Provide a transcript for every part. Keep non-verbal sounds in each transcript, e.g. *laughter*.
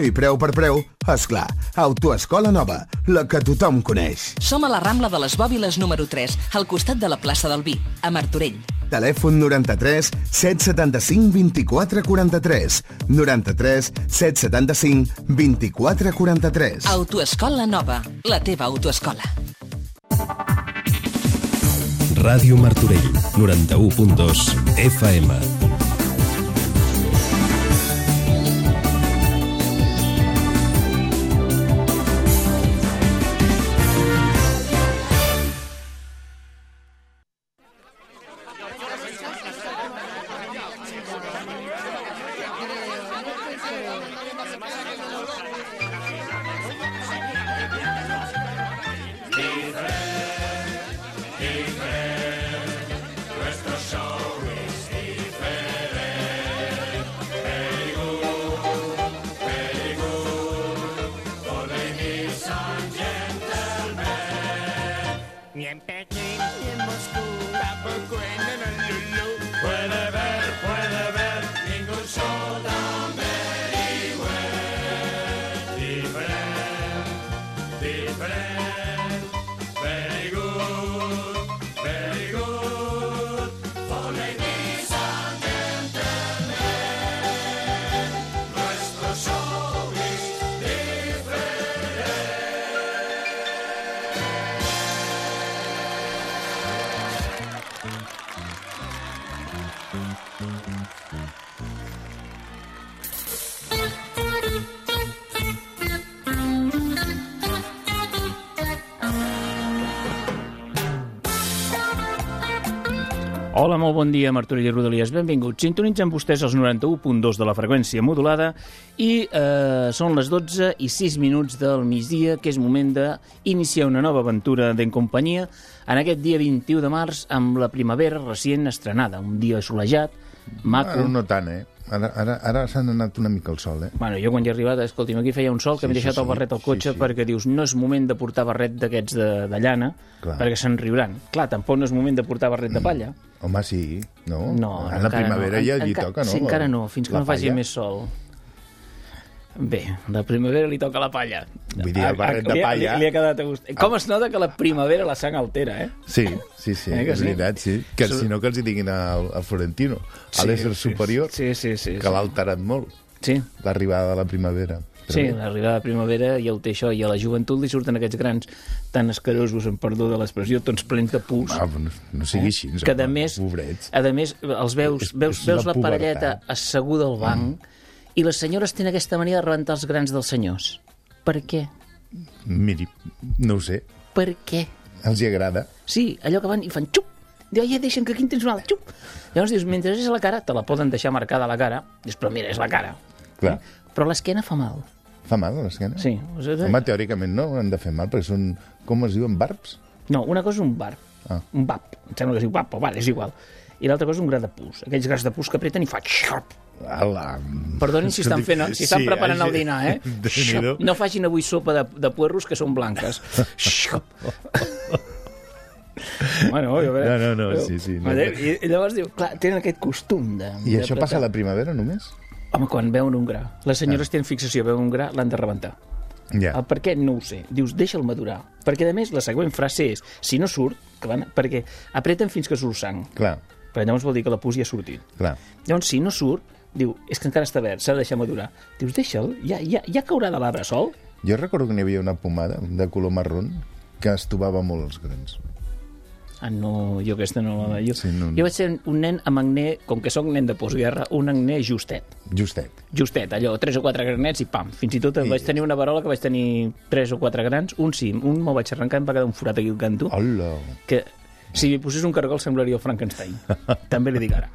I preu per preu, és clar. Autoescola nova, la que tothom coneix. Som a la Rambla de les Bòbiles número 3, al costat de la plaça del Vi, a Martorell. Telèfon 93 775 24 43. 93 775 24 43. Autoescola nova, la teva autoescola. Ràdio Martorell, 91.2 FM. Molt bon dia, Martorell i Rodalies. Benvinguts. Sintonitzen vostès els 91.2 de la freqüència modulada i eh, són les 12 i 6 minuts del migdia, que és moment d'iniciar una nova aventura d'en companyia en aquest dia 21 de març amb la primavera recient estrenada. Un dia solejat, maco... Ara no tant, eh? Ara, ara, ara s'han anat una mica al sol, eh? Bueno, jo quan hi he arribat, escolti'm, aquí feia un sol que Sí, m'he deixat sí, el barret al cotxe Sí, sí. perquè dius, no és moment de portar barret d'aquests de, de llana, Clar. perquè se'n riuran. Clar, tampoc no és moment de portar barret de palla. Home, sí, no? No, En la primavera no. ja En- li enca- toca, no? Sí, encara no, fins que La no faci palla. més sol. Bé, la primavera li toca la palla. Vull dir, el barret de li, palla- Li, li ha quedat a gust. Com es nota que la primavera la sang altera, eh? Sí, sí, sí, Eh, és sí? veritat, sí. Que si no que els hi diguin al, al Florentino, a l'ésser superior, Sí, sí, sí. que l'ha alterat molt, Sí, l'arribada de la primavera. Però sí l'arribada de primavera i el té això, i a la joventut li surten aquests grans tan escarosos, en perdó de l'expressió, tots plens de pus. Ah, no, no sigui així. Eh? que a més, Pobrets. a més els veus, És- veus, és veus la la parelleta asseguda al banc i les senyores tenen aquesta mania de rebentar els grans dels senyors. Per què? Miri, no ho sé, Per què? els hi agrada. Sí, allò que van i fan xup. Diu, ja deixen que aquí en tens una altra, xup. Llavors dius, mentre és la cara, te la poden deixar marcada a la cara. Dius, però mira, és la cara. Clar, Però l'esquena fa mal. fa mal a l'esquena? Sí. Home, teòricament no han de fer mal, perquè són, com es diuen, barbs? No, una cosa és un bar, Ah. un bap, em sembla que es diu bap, però vale, és igual. I l'altra cosa és un gra de pus, aquells grans de pus que apreten i fa xop. Ala. Perdonin si estan, fent, si estan Sí, preparant el així- dinar, eh? *laughs* Xop. No facin avui sopa de, de puerros que són blanques. *laughs* Xop. bueno, jo, No, no, no, sí, sí, no. I, llavors diu, clar, tenen aquest costum de... I això passa a la primavera només? Home, quan veuen un gra. Les senyores tenen fixació, veuen un gra, l'han de rebentar. Ja. El per què no ho sé. Dius, deixa'l madurar. Perquè, a més, la següent frase és, si no surt, que van, perquè apreten fins que surt sang. Clar, Perquè llavors vol dir que la pus ja ha sortit. clar. Llavors, si no surt, diu, és que encara està verd, s'ha de deixar madurar. Dius, deixa'l, ja, ja, ja caurà de l'arbre sol. Jo recordo que n'hi havia una pomada de color marrón que estovava molt els grans. Ah, no, jo aquesta no la... Jo, Sí, no, no. jo vaig ser un nen amb acné, com que sóc nen de postguerra, un acné justet. Justet. Justet, allò, tres o quatre granets i pam. Fins i tot I- vaig tenir una varola que vaig tenir tres o quatre grans, un sí, un me'l vaig arrencar i em va quedar un forat aquí al canto, Hola. que si li posés un cargol semblaria el Frankenstein. *laughs* També li dic ara.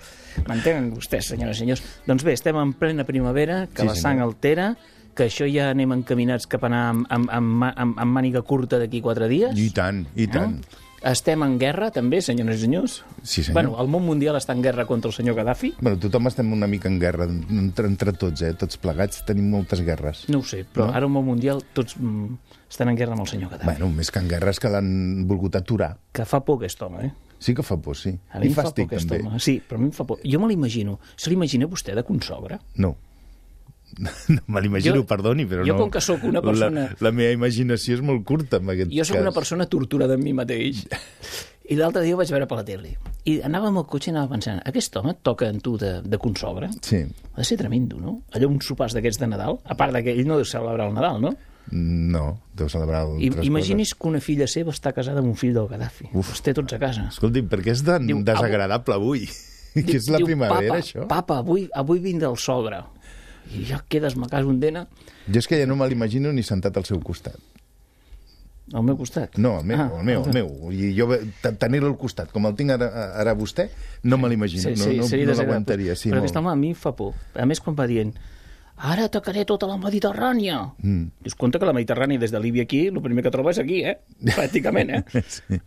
M'entenen vostès, senyores i senyors? Doncs bé, estem en plena primavera, que Sí, la sang senyor. altera, que això ja anem encaminats cap a anar amb, amb, amb, amb, amb màniga curta d'aquí quatre dies. I tant, i tant. No? Estem en guerra, també, senyores i senyors. Sí, senyor. Bueno, el món mundial està en guerra contra el senyor Gaddafi. Bueno, tothom estem una mica en guerra, entre, entre tots, eh? Tots plegats tenim moltes guerres. No ho sé, però No? ara al món mundial tots mm, estan en guerra amb el senyor Gaddafi. Bueno, més que en guerres que l'han volgut aturar. Que fa por aquest home, eh? Sí que fa por, sí. A mi I em fa por aquest també. home. Sí, però a mi em fa por. Jo me l'imagino. Se l'imagina vostè de consogre? No. *laughs* No me l'imagino, Jo- perdoni, però jo no... com que sóc una persona- La, la meva imaginació és molt curta, en aquest Jo sóc cas. una persona torturada amb mi mateix. I l'altre dia ho vaig veure per la tele. I anava amb el cotxe i anava pensant, aquest home toca en tu de, de consobre? Sí. Ha de ser tremendo, no? Allò uns sopars d'aquests de Nadal, a part de que ell no deu celebrar el Nadal, no? No, deu celebrar I, altres imagini's que una filla seva està casada amb un fill del Gaddafi. Uf. Els té tots a casa. coses. Escolti, per què és tan Diu, desagradable avui? *laughs* que és la Diu, primavera, papa, això? Papa, avui, avui vinc del sogre. I ja quedes ma casa un dena Jo és que ja no me l'imagino ni sentat al seu costat. al meu costat. No, el meu, Ah, el meu, el meu. I jo tenir-lo al costat, com el tinc ara, ara vostè, no me l'imagino, no, no, seria no desagradable. l'aguantaria. Sí, Però molt. aquest home a mi fa por. A més, quan va dient ara tocaré tota la Mediterrània. Mm. Dius, compte que la Mediterrània des de Líbia aquí, el primer que trobes aquí, eh? *laughs* Pràcticament, eh? *laughs* Sí.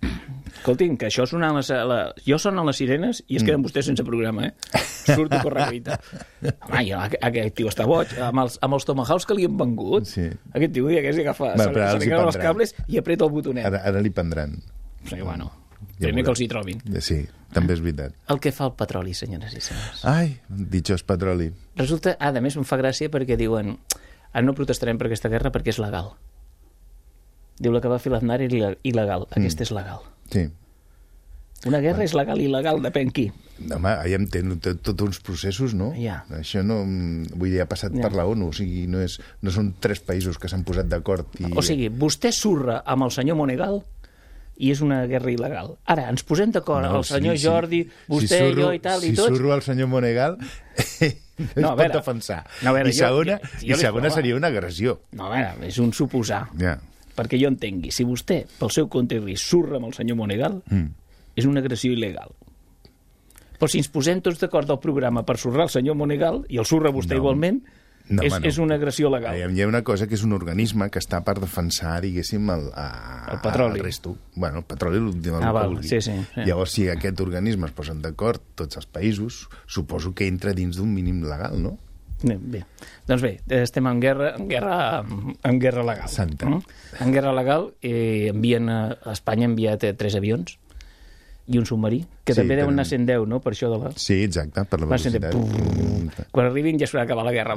Escolti'm, que això sonava les, la... Jo sonen les sirenes i es queden vostès sense programa, eh? *laughs* Surto a correcuita. Home, jo, aqu- aquest tio està boig. Amb els, amb els tomahawks que li han vengut, Sí. aquest tio dia que s'hi agafa, Va, se, se li els cables i apreta el botonet. Ara, ara li prendran. Sí, bueno, Ja primer que els hi trobin. Sí, també és veritat. El que fa el petroli, senyores i senyors. Ai, ditxós petroli. Resulta, ah, a més, em fa gràcia perquè diuen ah, no protestarem per aquesta guerra perquè és legal. Diu la que va fer l'Aznar era il·legal. Aquesta és legal. Sí. Una guerra és legal i il·legal, depèn qui. Home, ja entenc, tot, tot uns processos, no? Ja. Això no... mm, Vull dir, ha passat Ja. per la ONU, o sigui, no, és, no són tres països que s'han posat d'acord i... O sigui, vostè surra amb el senyor Monegal i és una guerra il·legal. Ara, ens posem d'acord, el senyor sí, sí. Jordi, vostè, si jo i tal, si i tots... surro el senyor Monegal, *laughs* no, No, es pot defensar. no, veure, I jo- segona, jo- jo i li- segona seria una agressió. No, a veure, és un suposar. Ja. Perquè jo entengui, si vostè, pel seu compte i risc, surra amb el senyor Monegal, Mm. és una agressió il·legal. Però si ens posem tots d'acord del programa per surrar el senyor Monegal, i el surra vostè No. igualment, No, és, home, no. és una agressió legal. Hi ha- una cosa que és un organisme que està per defensar, diguéssim, el, a, El petroli. El resto. Bueno, el petroli, el, el Ah, que val, vulgui. sí, sí, sí. Llavors, si aquest organisme es posen d'acord, tots els països, suposo que entra dins d'un mínim legal, no? Bé. Doncs bé, estem en guerra, en guerra, en guerra legal. Santa. Mm? En guerra legal, eh, envien a, Espanya ha enviat eh, tres avions i un submarí, que Sí, també deuen anar 110, no?, per això de la... Sí, exacte, per la velocitat. Quan arribin ja s'haurà acabat la guerra.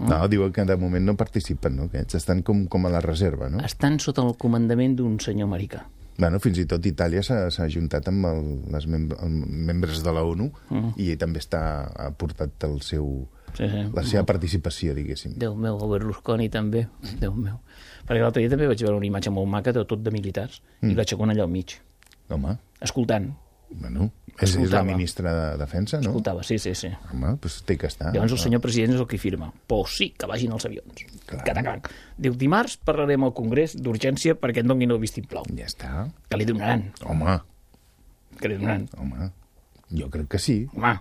No, diuen que de moment no participen, no? Aquests estan com, com a la reserva, no? Estan sota el comandament d'un senyor americà. Bueno, fins i tot Itàlia s'ha ajuntat amb el, les mem els membres de la ONU Mm. i també està ha portat el seu, Sí, sí. la seva participació, diguéssim. Déu meu, el Berlusconi també, Déu meu. Perquè l'altre dia també vaig veure una imatge molt maca de tot de militars mm. i la Chacón allà al mig, Home, escoltant. bueno, és, és la ministra de Defensa, no? Escoltava, sí, sí, sí. Home, doncs té que estar. Llavors el senyor president és el que firma. Pues sí, que vagin els avions. Clar. Catacac. Diu, dimarts parlarem al Congrés d'urgència perquè en donin el vistiplau. Ja està. Que li donaran, Home, que li donaran. home, jo crec que sí. Home,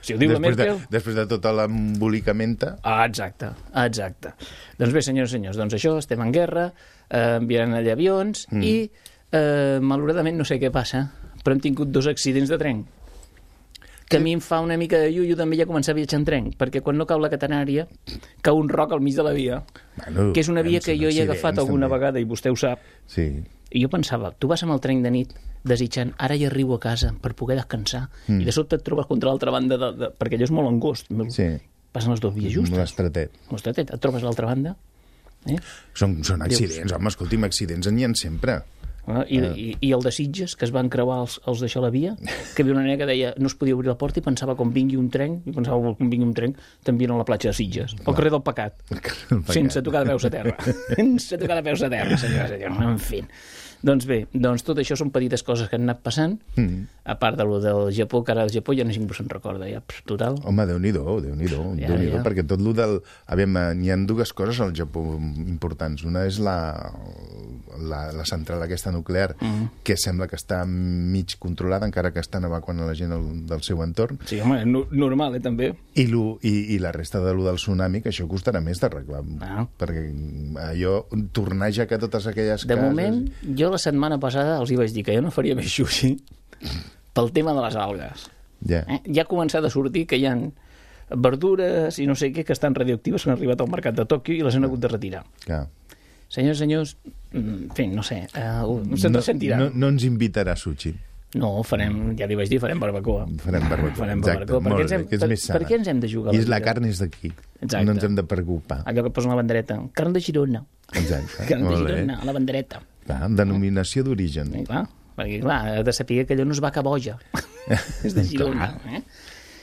si ho diu després, la de, Merkel... després de tota l'embolicamenta... Ah, exacte, exacte. Doncs bé, senyors i senyors, doncs això, estem en guerra, eh, enviaran allà avions mm. i, eh, malauradament, no sé què passa, però hem tingut dos accidents de tren que a mi em fa una mica de llullo també ja començar a viatjar en tren, perquè quan no cau la catenària, cau un roc al mig de la via, Bueno, que és una via que jo hi he agafat alguna també. vegada i vostè ho sap, Sí, i jo pensava, tu vas amb el tren de nit desitjant, ara ja arribo a casa per poder descansar, mm. i de sobte et trobes contra l'altra banda, de, de, perquè allò és molt angost, sí. passen les dues vies justes, L'estratet. Mostratet, et trobes a l'altra banda, eh? Són, són accidents, home, escolti'm, accidents en hi ha sempre. Ah, I, i, I el de Sitges, que es van creuar els, els d'això la via, que havia una nena que deia no es podia obrir la porta i pensava quan vingui un tren, i pensava quan vingui un tren, t'envien a la platja de Sitges, al carrer del Pecat, *laughs* El pecat. sense tocar de peus a terra. *laughs* sense tocar de peus a terra, senyora, senyora. En fi. Doncs bé, doncs tot això són petites coses que han anat passant, mm. a part de lo del Japó, que ara el Japó ja ningú se'n recorda, ja, total. Home, Déu-n'hi-do, Déu-n'hi-do, Ja, Déu Déu ja. perquè tot lo del... Aviam, eh, n'hi ha dues coses al Japó importants. Una és la, la, la central aquesta nuclear, mm. que sembla que està mig controlada, encara que estan evacuant a la gent del, del seu entorn, Sí, home, no, normal, eh, també. i, lo, i, i la resta de lo del tsunami, que això costarà més d'arreglar. Ah. Perquè allò, tornar ja que totes aquelles De cases... moment, jo la setmana passada els hi vaig dir que jo no faria més sushi pel tema de les algues. Ja. Eh? Ja ha començat a sortir que hi han verdures i no sé què que estan radioactives que han arribat al mercat de Tòquio i les han hagut de retirar. Clar. Senyors, senyors, mm, en fi, no sé, uh, no no, no, no ens invitarà sushi. No, farem, ja li vaig dir, farem barbacoa. Farem barbacoa. Farem Exacte, barbacoa. Per molt què ens bé, hem, que és per, més sana. per què ens hem de jugar? I la és la carn és d'aquí. Exacte. No ens hem de preocupar. Allò que posa una bandereta. Carn de Girona. Exacte. Carn de bé. Girona, la bandereta. Clar, denominació d'origen. I clar, perquè clar, ha de saber que allò no es va a boja. *laughs* és de Girona. Eh?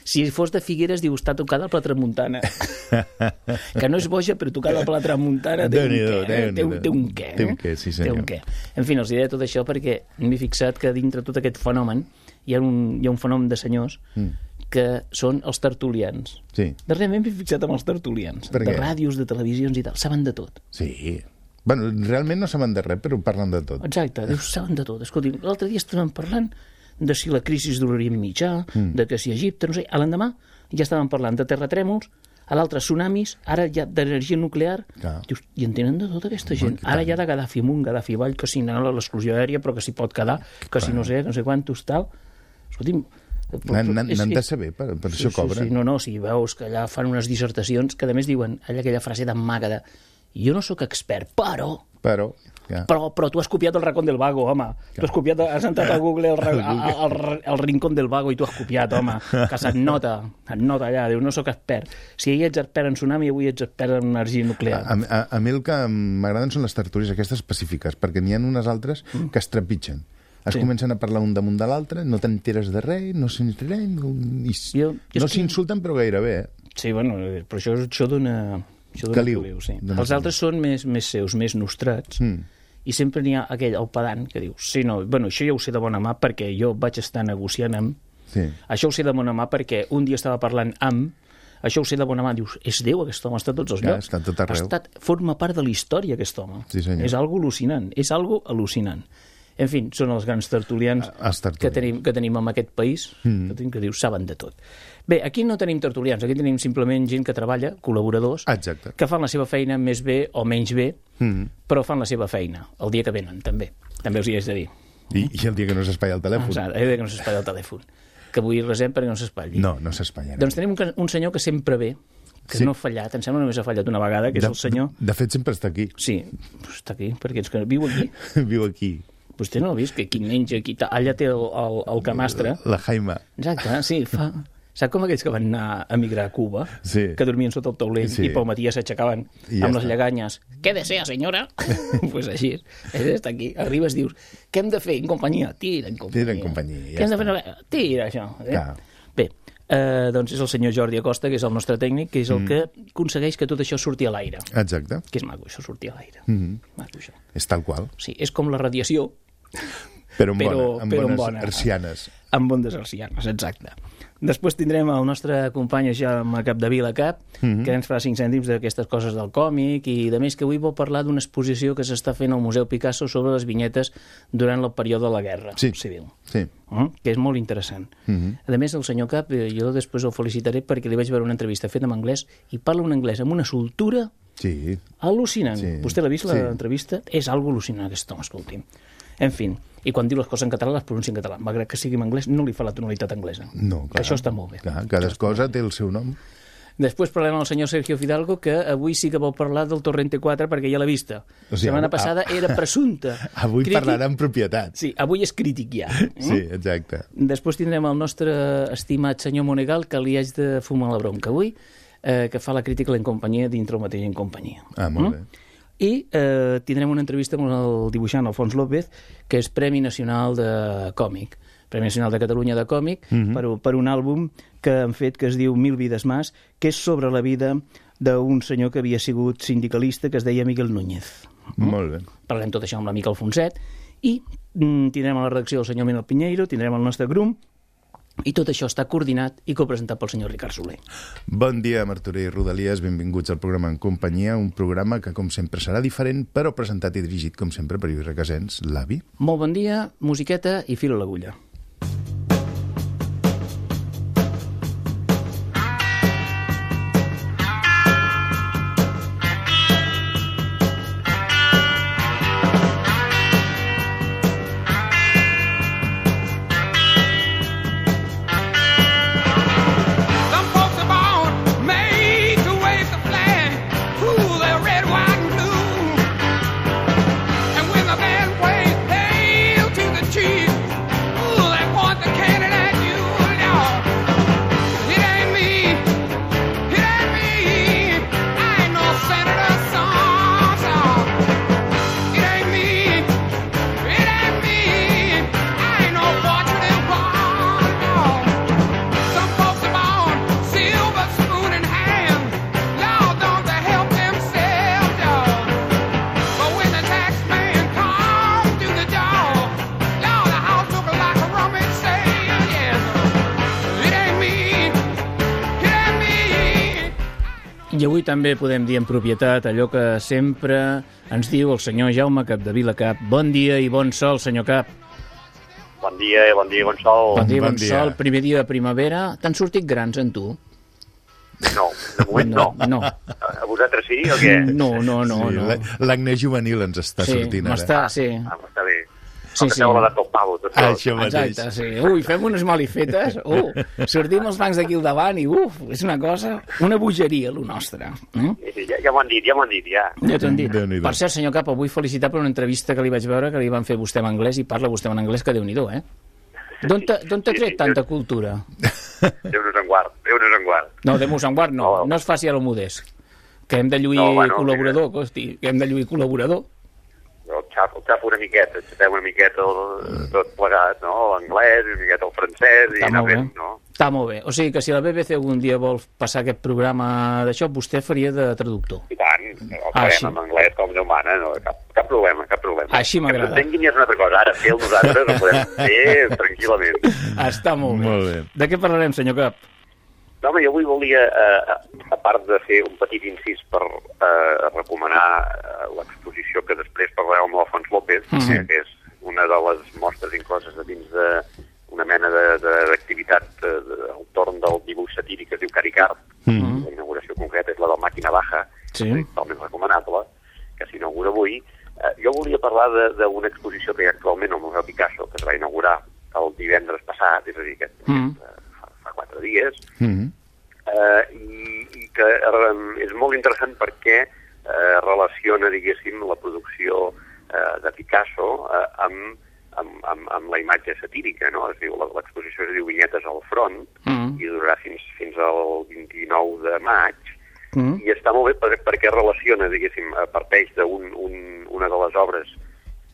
Si fos de Figueres, diu, està tocada per la tramuntana. *laughs* que no és boja, però tocada per la tramuntana té un què. eh? Té, té un què. Té eh? un què, sí, Té senyor. un què. En fi, els diré tot això perquè m'he fixat que dintre tot aquest fenomen hi ha un, hi ha un fenomen de senyors Mm. que són els tertulians. Sí, Darrerament m'he fixat amb els tertulians. Per de què? ràdios, de televisions i tal. Saben de tot. sí. Bueno, realment no saben de res, però parlen de tot. Exacte, dius, saben de tot. Escolti, l'altre dia estàvem parlant de si la crisi l'Orient Mitjà, mm. de que si Egipte, no sé, a l'endemà ja estàvem parlant de terratrèmols, a l'altre tsunamis, ara ja d'energia nuclear. Clar. Dius, i en tenen de tota aquesta gent. i Ara ja de Gaddafi amunt, Gaddafi avall, que si no l'exclusió aèria, però que s'hi pot quedar, que si no sé, no sé quantos, tal. Escolti'm, N'han de saber, per, per Sí, això cobren. Sí, sí, no, no, si veus que allà fan unes dissertacions que a més diuen allà aquella frase d'en Maga de jo no sóc expert, però Però, ja. però, però tu has copiat el racón del vago, home. Tu has copiat, has entrat a Google el, al, *laughs* al, al rincón del vago i tu has copiat, home. Que se't nota, et nota allà. Diu, no sóc expert. Si ahir ets expert en tsunami, avui ets expert en energia nuclear. A, a, a mi el que m'agraden són les tertúlies aquestes específiques, perquè n'hi ha unes altres que es trepitgen. Es Sí. comencen a parlar un damunt de l'altre, no t'enteres de res, no res, no, no que- s'insulten però gairebé, eh? Sí, bueno, però això, això dona... Això dona Caliu. caliu, sí. Dona Els altres són més, més seus, més nostrats, Mm. i sempre n'hi ha aquell, el pedant, que diu, sí, no, bueno, això ja ho sé de bona mà perquè jo vaig estar negociant amb... Sí. Això ho sé de bona mà perquè un dia estava parlant amb... Això ho sé de bona mà. Dius, és Déu, aquest home, està a tots els Clar, llocs. està tot arreu. Ha estat, forma part de la història, aquest home. Sí, senyor. És algo al·lucinant. És algo al·lucinant. En fi, són els grans tertulians Els tertulians. que tenim, que tenim en aquest país, mm. que, tenim, que diu, saben de tot. Bé, aquí no tenim tertulians, aquí tenim simplement gent que treballa, col·laboradors, Exacte. que fan la seva feina més bé o menys bé, Mm. però fan la seva feina, el dia que venen, també. També us hi haig de dir. I, I el dia que no s'espatlla el telèfon. Exacte, el dia que no s'espatlla el telèfon. Que avui resem perquè no s'espatlli. No, no s'espatllarà. Doncs tenim un, un senyor que sempre ve, que Sí. no ha fallat, em sembla només ha fallat una vegada, que és de, el senyor... De, fet, sempre està aquí. Sí, està aquí, perquè és que viu aquí. *laughs* Viu aquí. Vostè no ha vist que aquí menja, aquí... ta- Allà té el, el, el camastre. La Jaima. Exacte, sí, fa... Sap com aquells que van anar a migrar a Cuba? Sí. Que dormien sota el taulell Sí. i pel matí ja s'aixecaven ja amb les lleganyes. Què desea, senyora? *laughs* pues així. Ell està aquí. Arribes, dius, què hem de fer en companyia? Tira en companyia. Tira en companyia, ja Què hem de fer? Tira això. Eh? Clar. Bé, eh, doncs és el senyor Jordi Acosta, que és el nostre tècnic, que és Mm. el que aconsegueix que tot això surti a l'aire. Exacte. Que és maco, això, sortir a l'aire. Mm -hmm. Maco, això. És tal qual. Sí, és com la radiació, Però amb, Però- bona, amb però amb bones bona. arsianes. Amb ondes arcianes, exacte. Després tindrem el nostre company Jaume Capdevila Cap, Mhm. que ens farà 5 cèntims d'aquestes coses del còmic i de més que avui vol parlar d'una exposició que s'està fent al Museu Picasso sobre les vinyetes durant el període de la Guerra Sí. Civil. Sí. Mm? que és molt interessant. Mhm. A més, el senyor Cap, eh, jo després el felicitaré perquè li vaig veure una entrevista feta en anglès i parla un anglès amb una soltura Sí. al·lucinant. Sí. Vostè l'ha vist, Sí. l'entrevista? És algo al·lucinant, aquest home, escolti'm. En fi, i quan diu les coses en català les pronuncia en català. Malgrat que sigui en anglès, no li fa la tonalitat anglesa. No, clar. Això està molt bé. Clar, cada cosa té el seu nom. Després parlem amb el senyor Sergio Fidalgo, que avui sí que vol parlar del Torrente 4 perquè ja l'ha vista. O sigui, Setmana passada era presumpta. *laughs* Avui Crític- parlarà en propietat. Sí, avui és crític ja. eh? Sí, exacte. Després tindrem el nostre estimat senyor Monegal, que li haig de fumar la bronca avui, eh, que fa la crítica en companyia dintre el mateix en companyia. Ah, molt bé. I eh, tindrem una entrevista amb el dibuixant Alfons López, que és Premi Nacional de Còmic, Premi Nacional de Catalunya de Còmic, Mhm. per, per un àlbum que han fet que es diu Mil vides más, que és sobre la vida d'un senyor que havia sigut sindicalista, que es deia Miguel Núñez. Molt bé. Parlem tot això amb l'amic Alfonset, i mm, tindrem a la redacció el senyor Menel Pinheiro, tindrem el nostre grum, i tot això està coordinat i copresentat pel senyor Ricard Soler. Bon dia, Martorell i Rodalies. Benvinguts al programa En Companyia, un programa que, com sempre, serà diferent, però presentat i dirigit, com sempre, per Lluís Requesens, l'avi. Molt bon dia, musiqueta i fil a l'agulla. També podem dir en propietat allò que sempre ens diu el senyor Jaume Capdevila Cap. Bon dia i bon sol, senyor Cap. Bon dia, bon dia, bon sol. Bon dia, bon bon, dia. sol, primer dia de primavera. T'han sortit grans en tu? No, de moment no. No, A vosaltres sí o què? no, no, no. sí, no. la- L'acne juvenil ens està Sí, sortint ara. m'està, sí. Ah, està bé. Sí, Sí, sí. sí. l'edat del pavo, tot Ah, això. mateix. Exacte, sí. Ui, fem unes malifetes. *laughs* Uh, sortim els bancs d'aquí al davant i uf, és una cosa, una bogeria, lo nostre. Mm? Sí, sí, ja, ja m'ho han dit, ja m'ho han dit, ja. Ja t'ho han dit. Per cert, senyor Cap, vull felicitar per una entrevista que li vaig veure que li van fer vostè en anglès i parla vostè en anglès, que déu nhi eh? D'on t'ha t'ha Sí, tret sí, tanta Déu- cultura? Déu-nos en guard, Déu-nos en guard. No, de en guard no, No. no es faci a lo modest. Que hem de lluir No, bueno, col·laborador, hosti, que hem de lluir col·laborador. Xap una miqueta, xapem una miqueta el, tot plegat, no? L'anglès, una miqueta el francès i anar fent, no? Està molt bé. O sigui que si la BBC algun dia vol passar aquest programa d'això, vostè faria de traductor. I tant, el Ah, farem sí. en anglès com Déu mana, no? Cap, cap problema, cap problema. Així m'agrada. Que entenguin ja és una altra cosa, ara fer-ho nosaltres ho podem fer tranquil·lament. Està molt bé. Molt bé. De què parlarem, senyor Cap? No, home, jo avui volia, eh, a part de fer un petit incís per eh, recomanar eh, l'exposició que després parlareu amb l'Alfons López, Mhm. eh, que és una de les mostres incloses a dins de una mena de- de- d'activitat de, de, al torn del dibuix satíric que es diu Caricar. Mhm. La inauguració concreta és la del Màquina Baja, Sí. totalment recomanable, que s'inaugura avui. Eh, jo volia parlar de- d'una exposició que hi ha actualment al Museu Picasso, que es va inaugurar el divendres passat, és a dir, aquest, Mhm. aquest, eh, fa quatre dies, Mhm. eh, i, i que eh, és molt interessant perquè eh, relaciona, diguéssim, la producció eh, de Picasso eh, amb, amb, amb, amb la imatge satírica, no? Es diu, la- l'exposició es diu Vinyetes al front Mm. i durarà fins, fins al 29 de maig Mm. i està molt bé per, perquè relaciona, diguéssim, eh, parteix d'una un, una de les obres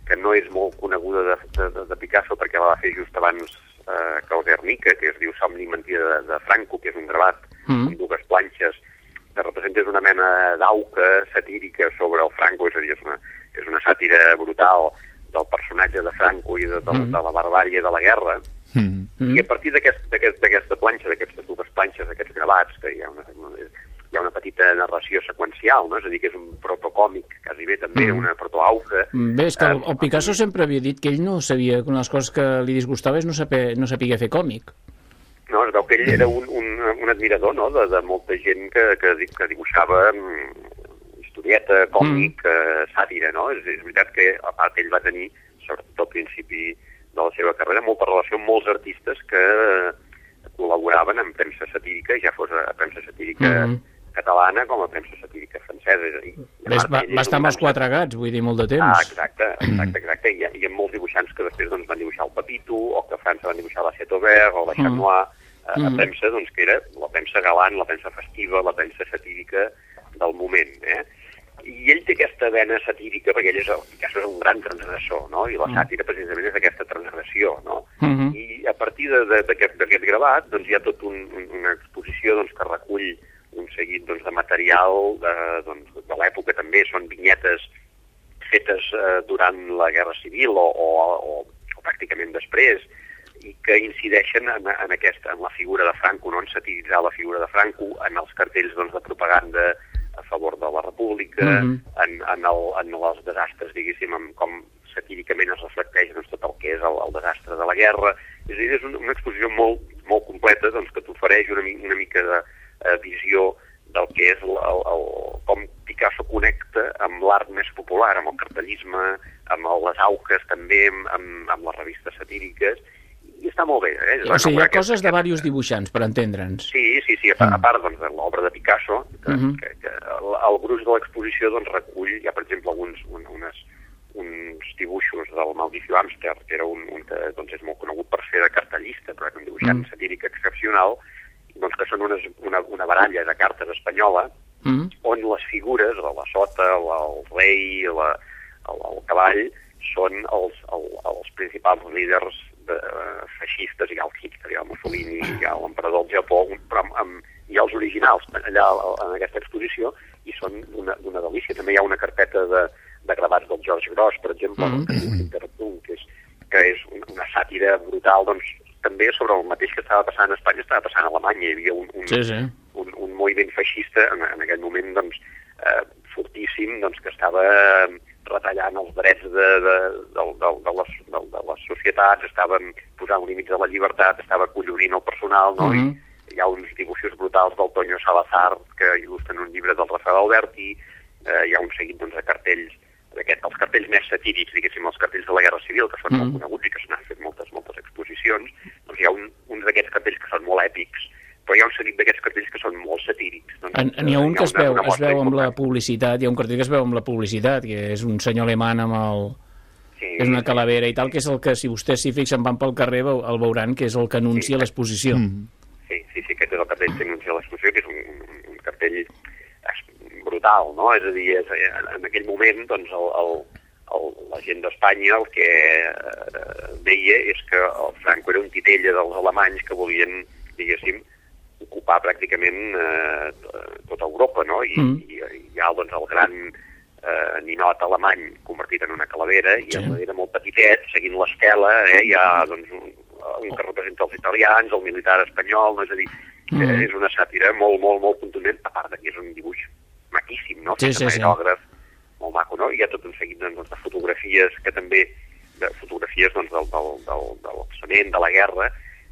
que no és molt coneguda de, de, de, de Picasso perquè la va fer just abans eh, que el Guernica, que es diu Somni mentida de, de Franco, que és un gravat Mm. amb dues planxes que representa una mena d'auca satírica sobre el Franco, és a dir, és una, és una sàtira brutal del personatge de Franco i de, de, de la barbàrie de la guerra. Mm. i a partir d'aquest- d'aquest- d'aquesta planxa, d'aquestes dues planxes, d'aquests gravats, que hi ha una, hi ha una petita narració seqüencial, no? és a dir, que és un protocòmic, quasi bé també, Mm. una protoauca. Bé, és que el, Eh, el Picasso sempre havia dit que ell no sabia, que una de les coses que li disgustava és no saber, no sapiguer fer còmic. No, es veu que ell era un, un, un admirador no? de, de molta gent que, que, que dibuixava mm, historieta, còmic, mm. eh, sàtira, no? És, és veritat que, a part, ell va tenir, sobretot al principi de la seva carrera, molta relació amb molts artistes que eh, col·laboraven en premsa satírica, ja fos a premsa satírica Mhm. Catalana com a premsa satírica francesa. És a dir, Ves, va, va estar amb els quatre gats, vull dir, molt de temps. Ah, exacte, exacte, exacte. I, hi ha- hi ha molts dibuixants que després doncs, van dibuixar el Papito, o que a França van dibuixar la Chateaubert, o la Chat Noir, a, a Mm. premsa, doncs, que era la premsa galant, la premsa festiva, la premsa satírica del moment, eh? I ell té aquesta vena satírica, perquè ell és, el Picasso és un gran transgressor, no? I la sàtira, precisament, és aquesta transgressió, no? Mhm. I a partir d'aquest gravat, doncs, hi ha tot un, un, una exposició doncs, que recull un seguit doncs, de material de, doncs, de l'època també, són vinyetes fetes eh, durant la Guerra Civil o, o, o, o pràcticament després, i que incideixen en, en, aquesta, en la figura de Franco, no? en satiritzar la figura de Franco, en els cartells doncs, de propaganda a favor de la República, Mhm. en, en, el, en els desastres, diguéssim, en com satíricament es reflecteix doncs, tot el que és el, el desastre de la guerra. És a dir, és una, una exposició molt, molt completa doncs, que t'ofereix una, una mica de eh, visió del que és el, el, el, com Picasso connecta amb l'art més popular, amb el cartellisme, amb el, les auques també, amb, amb, amb les revistes satíriques, i està molt bé. Eh? O sigui, hi ha coses aquest- de diversos dibuixants, per entendre'ns. Sí, sí, sí, a, part- a part doncs, de l'obra de Picasso, que, Mhm. que, que el, el gruix de l'exposició doncs, recull, hi ha per exemple alguns, un, unes, uns dibuixos del Mauricio Amster, que era un, un que doncs, és molt conegut per ser de cartellista, però era un dibuixant Mm. satíric excepcional, doncs, que són unes, una, una baralla de cartes espanyola, Mm? on les figures, la, la sota, la, el rei, la, el, el cavall, són els, el, els principals líders de, eh, feixistes, hi ha el Hitler, hi ha el Mussolini, hi ha l'emperador del Japó, però amb, amb, hi ha els originals allà en aquesta exposició i són d'una d'una delícia. També hi ha una carpeta de, de gravats del George Gross, per exemple, que, diu Hintertung, que és, que és una, una sàtira brutal, doncs, també sobre el mateix que estava passant a Espanya, estava passant a Alemanya. Hi havia un, un, Sí, sí. un, un moviment feixista en, en aquell moment doncs, eh, fortíssim doncs, que estava eh, retallant els drets de, de, de, de, de, les, de, de les societats, estava posant límits a la llibertat, estava collonint el personal, no? Mhm. I hi ha uns dibuixos brutals del Toño Salazar que il·lustren un llibre del Rafael Alberti, eh, hi ha un seguit doncs, de cartells d'aquest, els cartells més satírics, diguéssim, els cartells de la Guerra Civil, que són Mhm. molt coneguts i que se n'han fet moltes, moltes exposicions, doncs hi ha un, uns d'aquests cartells que són molt èpics, però hi ha un seguit d'aquests cartells que són molt satírics. Doncs, N'hi ha un que es veu, es veu amb la publicitat, hi ha un cartell que es veu amb la publicitat, que és un senyor alemany amb el... Sí, És una calavera i tal, que és el que, si vostès s'hi fixen, van pel carrer, el veuran, que és el que anuncia l'exposició. Mm. Sí, sí, sí, aquest és el cartell que anuncia l'exposició, que és un, un, un cartell brutal, no? És a dir, és, en aquell moment, doncs, el, el, el, la gent d'Espanya el que eh, deia és que el Franco era un titella dels alemanys que volien, diguéssim, ocupar pràcticament eh, tota Europa, no? I, Mm. i, i hi ha doncs, el gran eh, ninot alemany convertit en una calavera i Sí. sí. era molt petitet, seguint l'estela, eh, hi ha doncs, un, un que representa els italians, el militar espanyol, no? és a dir, Mm. mm. és una sàtira molt, molt, molt contundent, a part que és un dibuix maquíssim, no? Sí, sí, sí. molt maco, no? Hi ha tot un seguit doncs, de fotografies que també, de fotografies doncs, del, del, del, de l'alçament, de la guerra,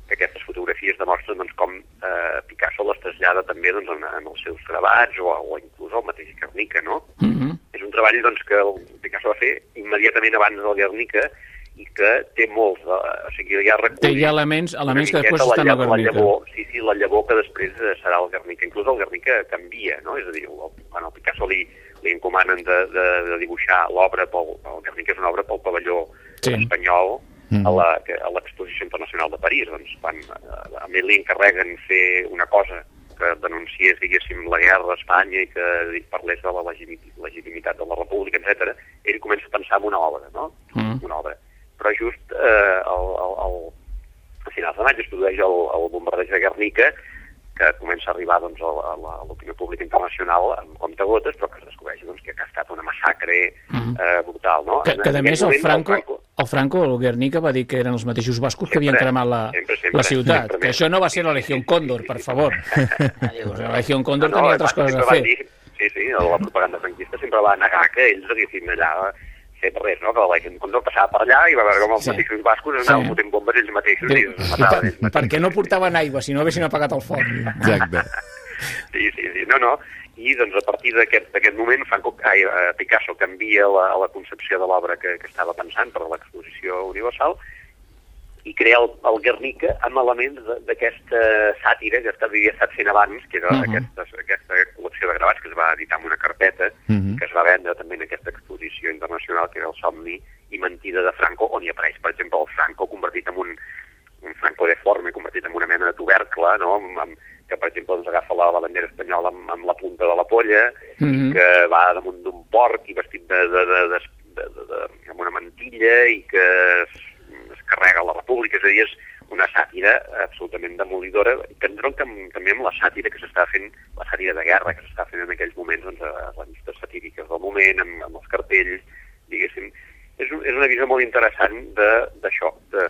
que aquestes fotografies demostren doncs, com eh, Picasso les trasllada també doncs, en, en els seus gravats o, o inclús el mateix Guernica, no? Mhm. És un treball doncs, que el Picasso va fer immediatament abans del Guernica i que té molts, de, o sigui, ja recull... Té ja elements, elements que després estan a lla- Guernica. La llavor, sí, sí, la llavor que després eh, serà el Guernica. Inclús el Guernica canvia, no? És a dir, el, quan el Picasso li, li encomanen de, de, de dibuixar l'obra pel... El Guernica és una obra pel pavelló Sí. espanyol Mhm. a la- que- a l'exposició internacional de París. Doncs quan eh, a mi li encarreguen fer una cosa que denunciés, diguéssim, la guerra a Espanya i que parlés de la legitimi- legitimitat de la república, etc. ell comença a pensar en una obra, no? Mm. Una obra. Però just eh, el, el, el, a finals de maig es produeix el, el bombardeig de Guernica, que comença a arribar doncs, a, l'opinió pública internacional amb comptagotes, però que es descobreix doncs, que ha estat una massacre Mhm. eh, brutal. No? Que, que a més el Franco, el Franco, el Guernica, va dir que eren els mateixos bascos que havien Sempre, cremat la, sempre, sempre, la ciutat. sempre que això no va ser la Legió Còndor, per favor. La Legió Còndor No, tenia no, altres coses sempre a fer. Dir, sí, sí, la propaganda franquista sempre va negar que ells haguessin allà fet res, no? que la gent quan passava per allà i va veure com els Sí. mateixos bascos anaven Sí. fotent bombes ells mateixos i mataven ells per, perquè no portaven aigua, si no haguessin apagat el foc. Exacte. *laughs* Sí, sí, sí, no, no. I doncs a partir d'aquest d'aquest moment Franco, ai, eh, Picasso canvia la, la concepció de l'obra que, que estava pensant per a l'exposició universal i crea el, el Guernica amb elements de- d'aquesta sàtira que estava, havia estat fent abans, que era uh Mhm. -huh. aquesta, aquesta col·lecció de gravats que es va editar en una carpeta, uh Mhm. -huh. que es va vendre també en aquesta exposició internacional, que era el somni i mentida de Franco, on hi apareix, per exemple, el Franco convertit en un, un Franco deforme, convertit en una mena de tubercle, no? amb, amb, que per exemple doncs, agafa la, la bandera espanyola amb, amb la punta de la polla, Mhm. que va damunt d'un porc i vestit de, de, de, de, de, de, de, amb una mantilla i que carrega la república, és a dir, és una sàtira absolutament demolidora, que entronca amb, també amb la sàtira que s'està fent, la sàtira de guerra que s'està fent en aquells moments doncs, a revistes satíriques del moment, amb, amb els cartells, diguéssim. És, un, és una visió molt interessant de- d'això, de,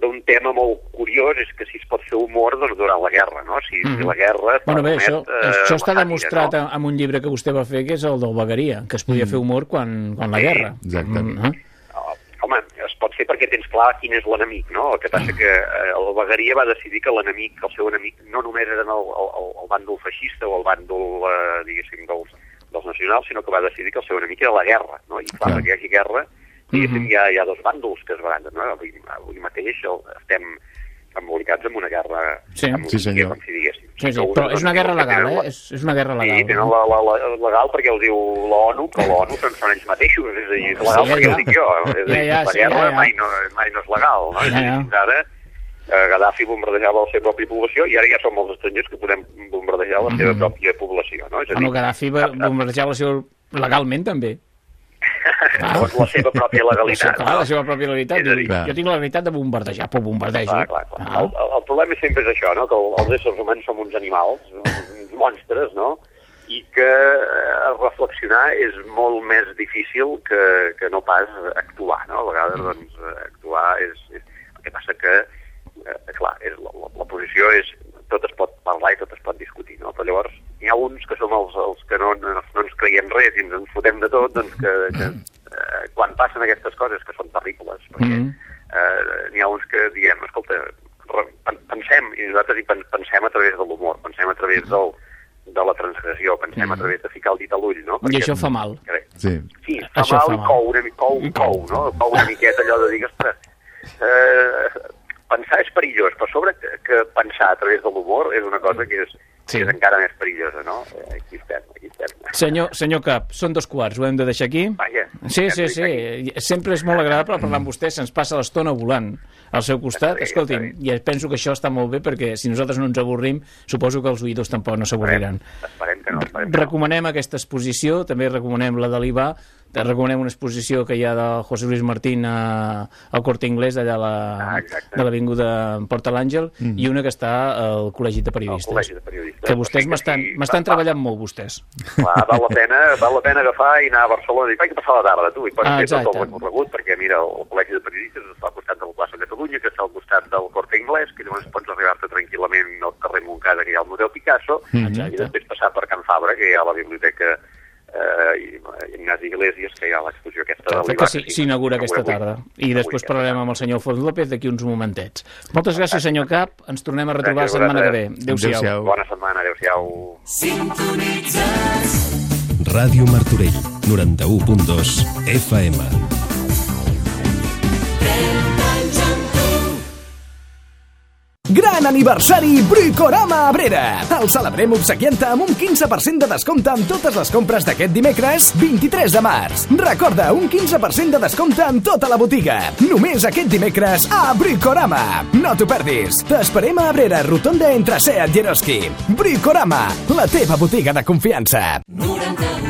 d'un tema molt curiós, és que si es pot fer humor doncs, durant la guerra, no? Si, Mhm. si la guerra... Bueno, bé, això, eh, això està sàtira, demostrat no? amb un llibre que vostè va fer, que és el del Begueria, que es podia fer humor quan, quan la guerra. exacte. Mm, eh? Oh, home, pot fer perquè tens clar quin és l'enemic, no? El que passa que eh, el Begueria va decidir que l'enemic, el seu enemic, no només eren el, el, el, bàndol feixista o el bàndol, eh, diguéssim, dels, dels nacionals, sinó que va decidir que el seu enemic era la guerra, no? I clar, perquè hi hagi guerra, diguéssim, hi, ha, hi ha dos bàndols que es barallen, no? Avui, avui mateix el, estem embolicats amb una guerra... Sí. amb, Sí, senyor. Com si diguéssim. Sí, sí, però és una guerra legal, eh? És, és una guerra Sí, legal. tenen la, la, la, legal perquè ho diu l'ONU, que l'ONU són, són ells mateixos, és a dir, és legal Sí, perquè ja. ho dic jo. És a dir, Ja, ja, la sí, guerra ja, ja. Mai, no, mai no és legal, no? Ja, ja. fins ara eh, Gaddafi bombardejava la seva pròpia població i ara ja som els estrangers que podem bombardejar la seva pròpia població, no? És a dir, Bueno, Gaddafi va bombardejar la seva legalment, també. Llavors, la seva pròpia legalitat. clar, la seva pròpia legalitat. Dir, Diu, jo tinc la legalitat de bombardejar, però bombardejo. Clar, clar, clar. Ah. El, el, problema sempre és això, no? que el, els éssers humans som uns animals, uns monstres, no? i que eh, reflexionar és molt més difícil que, que no pas actuar. No? A vegades doncs, eh, actuar és, és... El que passa que, eh, clar, és, la, la, la posició és tot es pot parlar i tot es pot discutir, no? però llavors n'hi ha uns que som els, els que no, no, no ens creiem res i ens en fotem de tot, doncs que, que eh, quan passen aquestes coses que són terribles, perquè Mhm. eh, n'hi ha uns que diem, escolta, pensem, i nosaltres hi pen- pensem a través de l'humor, pensem a través del, de la transgressió, pensem a través de ficar el dit a l'ull, no? I això fa mal. Que, Sí. Sí, fa Això mal fa i mal. cou una, mi- cou, cou, no? Cou una miqueta allò de dir, ostres, eh, pensar és perillós, però sobre que, que pensar a través de l'humor és una cosa que és, Sí. que és encara més perillosa, no? Eh, Aquí estem, aquí estem. Senyor, senyor Cap, són dos quarts, ho hem de deixar aquí? Vaja. Sí, sí, Aquí, sí. Sempre és molt agradable parlar amb vostè, se'ns passa l'estona volant al seu costat. Està bé, Escolti'm, i penso que això està molt bé perquè si nosaltres no ens avorrim, suposo que els oïdors tampoc no s'avorriran. Esperem que no, esperem que no. Recomanem aquesta exposició, també recomanem la de l'Ibà, te recomanem una exposició que hi ha de José Luis Martín a, al Corte Inglés, allà la, Ah, de l'Avinguda Porta l'Àngel, i una que està al Col·legi de El Periodistes. col·legi de periodistes. Que vostès m'estan sí, va- treballant molt, vostès. Va, val la pena, val la pena agafar i anar a Barcelona. I vaig passar la tarda, tu, i pots Ah, fer tot exacte. el recorregut, perquè mira, el Col·legi de Periodistes està al costat de la plaça Catalunya, que està al costat del Corte Inglés, que llavors pots arribar-te tranquil·lament al carrer Montcada, que hi ha el Museu Picasso, Exacte. i després passar per Can Fabra, que hi ha la biblioteca Ignasi Iglesias, que hi ha l'exposició aquesta de l'Iva, que s'inaugura aquesta tarda. I després parlarem amb el senyor Fons López d'aquí uns momentets. Moltes gràcies, senyor Cap. Ens tornem a retrobar la Gràcies setmana que ve. Adéu-siau. Adéu-siau. Bona setmana, adéu-siau. Ràdio Martorell, 91.2 FM. Gran aniversari Bricorama Abrera! El celebrem obsequiant-te amb un 15% de descompte en totes les compres d'aquest dimecres 23 de març. Recorda, un 15% de descompte en tota la botiga. Només aquest dimecres a Bricorama. No t'ho perdis. T'esperem a Abrera, rotonda entre Seat i Eroski. Bricorama, la teva botiga de confiança. 91.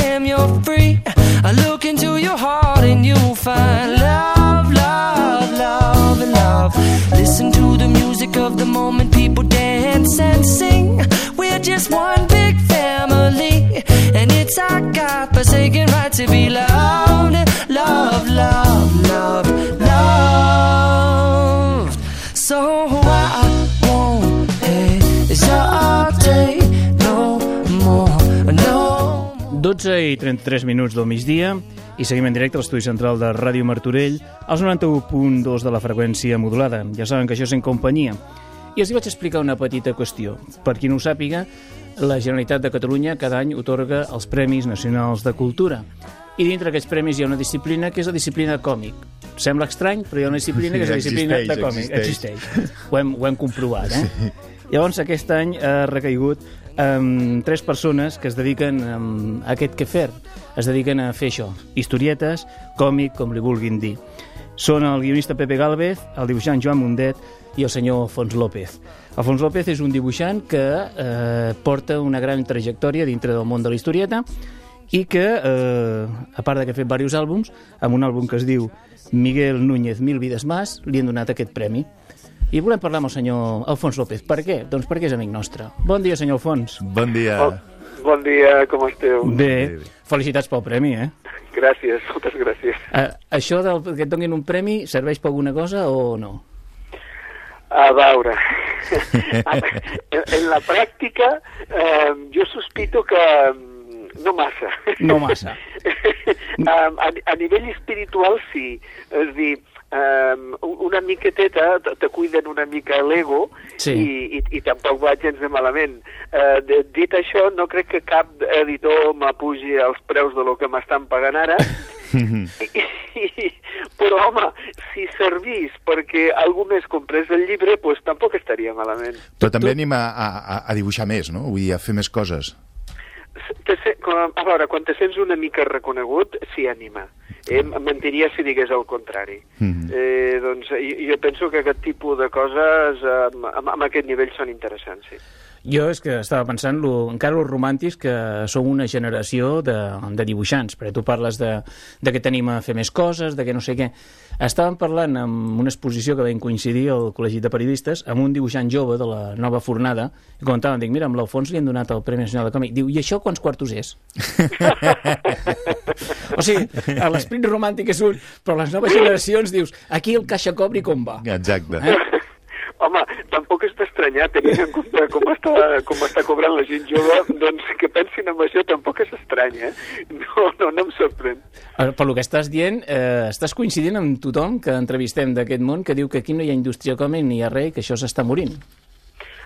damn, you're free. I look into your heart and you'll find love, love, love, and love. Listen to the music of the moment, people dance and sing. We're just one big family, and it's our God forsaken right to be loved, love, love, love, 12 i 33 minuts del migdia i seguim en directe a l'estudi central de Ràdio Martorell als 91.2 de la freqüència modulada. Ja saben que això és en companyia. I els hi vaig explicar una petita qüestió. Per qui no ho sàpiga, la Generalitat de Catalunya cada any otorga els Premis Nacionals de Cultura. I dintre d'aquests premis hi ha una disciplina que és la disciplina còmic. Sembla estrany, però hi ha una disciplina que és la disciplina Existeix, de còmic. existeix. Ho hem, ho hem comprovat, eh? Llavors, aquest any ha recaigut amb tres persones que es dediquen a aquest quefer. Es dediquen a fer això, historietes, còmic, com li vulguin dir. Són el guionista Pepe Galvez, el dibuixant Joan Mundet i el senyor Fons López. Alfons López és un dibuixant que eh, porta una gran trajectòria dintre del món de la historieta i que, eh, a part de que ha fet diversos àlbums, amb un àlbum que es diu Miguel Núñez Mil Vides Más, li han donat aquest premi. I volem parlar amb el senyor Alfons López. Per què? Doncs perquè és amic nostre. Bon dia, senyor Alfons. Bon dia. Bon, bon dia, com esteu? Bé, felicitats pel premi, eh? Gràcies, moltes gràcies. Uh, això del, que et donin un premi serveix per alguna cosa o no? A veure, en, *laughs* en la pràctica, eh, jo sospito que No massa. No massa. *laughs* um, a, a nivell espiritual sí. És a dir, um, una miqueteta te, te cuiden una mica l'ego Sí. i, i, i tampoc vaig gens de malament. Uh, de, dit això, no crec que cap editor m'apugi els preus de lo que m'estan pagant ara, *laughs* I, i, però home, si servís perquè algú més comprés el llibre, pues, tampoc estaria malament. Però també anem a, a, a dibuixar més, no? Vull dir, a fer més coses. Te a veure, quan te sents una mica reconegut, s'hi anima. Eh, em mentiria si digués el contrari. Mhm. eh, doncs jo, jo penso que aquest tipus de coses eh, amb, amb aquest nivell són interessants, sí. Jo és que estava pensant lo, encara els romàntics que sou una generació de, de dibuixants, perquè tu parles de, de que tenim a fer més coses, de que no sé què. Estàvem parlant amb una exposició que vam coincidir al Col·legi de Periodistes amb un dibuixant jove de la nova fornada i comentàvem, dic, mira, amb l'Alfons li han donat el Premi Nacional de Còmic. Diu, i això quants quartos és? *laughs* o sigui, l'esperit romàntic és un, però les noves generacions dius, aquí el caixa cobri com va. Exacte. Eh? Home, tampoc és d'estranyar, tenint en compte com està, com està cobrant la gent jove, doncs que pensin en això tampoc és estrany, eh? No, no, no em sorprèn. Eh, Per lo que estàs dient, eh, estàs coincidint amb tothom que entrevistem d'aquest món que diu que aquí no hi ha indústria còmic ni hi ha res que això s'està morint.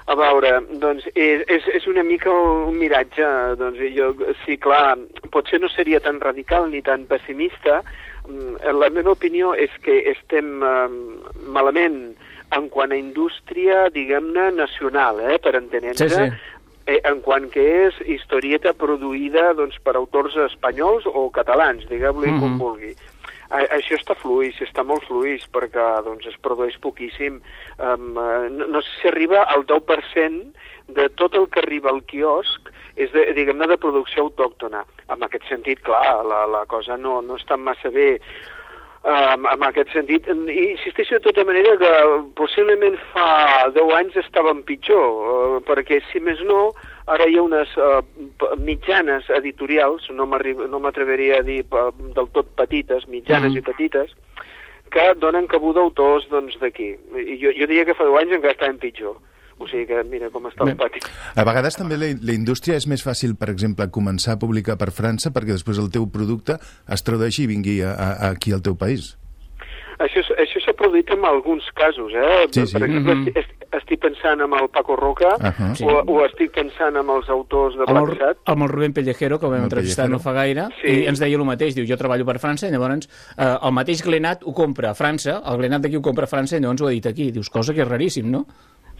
A veure, doncs és, és, és una mica un miratge, doncs jo, sí, clar, potser no seria tan radical ni tan pessimista. Mm, La meva opinió és que estem eh, malament en quant a indústria, diguem-ne, nacional, eh, per entendre'ns, Sí, sí. eh, en quant que és historieta produïda doncs, per autors espanyols o catalans, diguem-li Mhm. com vulgui. A- Això està fluix, està molt fluix, perquè doncs, es produeix poquíssim. Um, no, no sé si arriba al 10% de tot el que arriba al quiosc és, diguem-ne, de producció autòctona. En aquest sentit, clar, la, la cosa no, no està massa bé um, en aquest sentit. I insisteixo de tota manera que possiblement fa 10 anys estàvem pitjor, uh, perquè si més no, ara hi ha unes uh, mitjanes editorials, no m'arriba- no m'atreveria a dir uh, del tot petites, mitjanes Mhm. i petites, que donen cabuda a autors doncs, d'aquí. I jo, jo diria que fa 10 anys encara estàvem pitjor. O sigui que mira com està el pati. A vegades també la, la indústria és més fàcil, per exemple, començar a publicar per França perquè després el teu producte es tradueixi i vingui a, a, aquí al teu país. Això, això s'ha produït en alguns casos, eh? Sí, sí. Per exemple, Mhm. estic, estic pensant en el Paco Roca, Ahà. Sí. o, o estic pensant en els autors de Amb Sat. amb el Rubén Pellejero, que el vam Amb el entrevistar no Pellejero. fa gaire, Sí. i ens deia el mateix, diu, jo treballo per França, i llavors eh, el mateix Glenat ho compra a França, el Glenat d'aquí ho compra a França, i llavors ho ha dit aquí. Dius, cosa que és raríssim, no?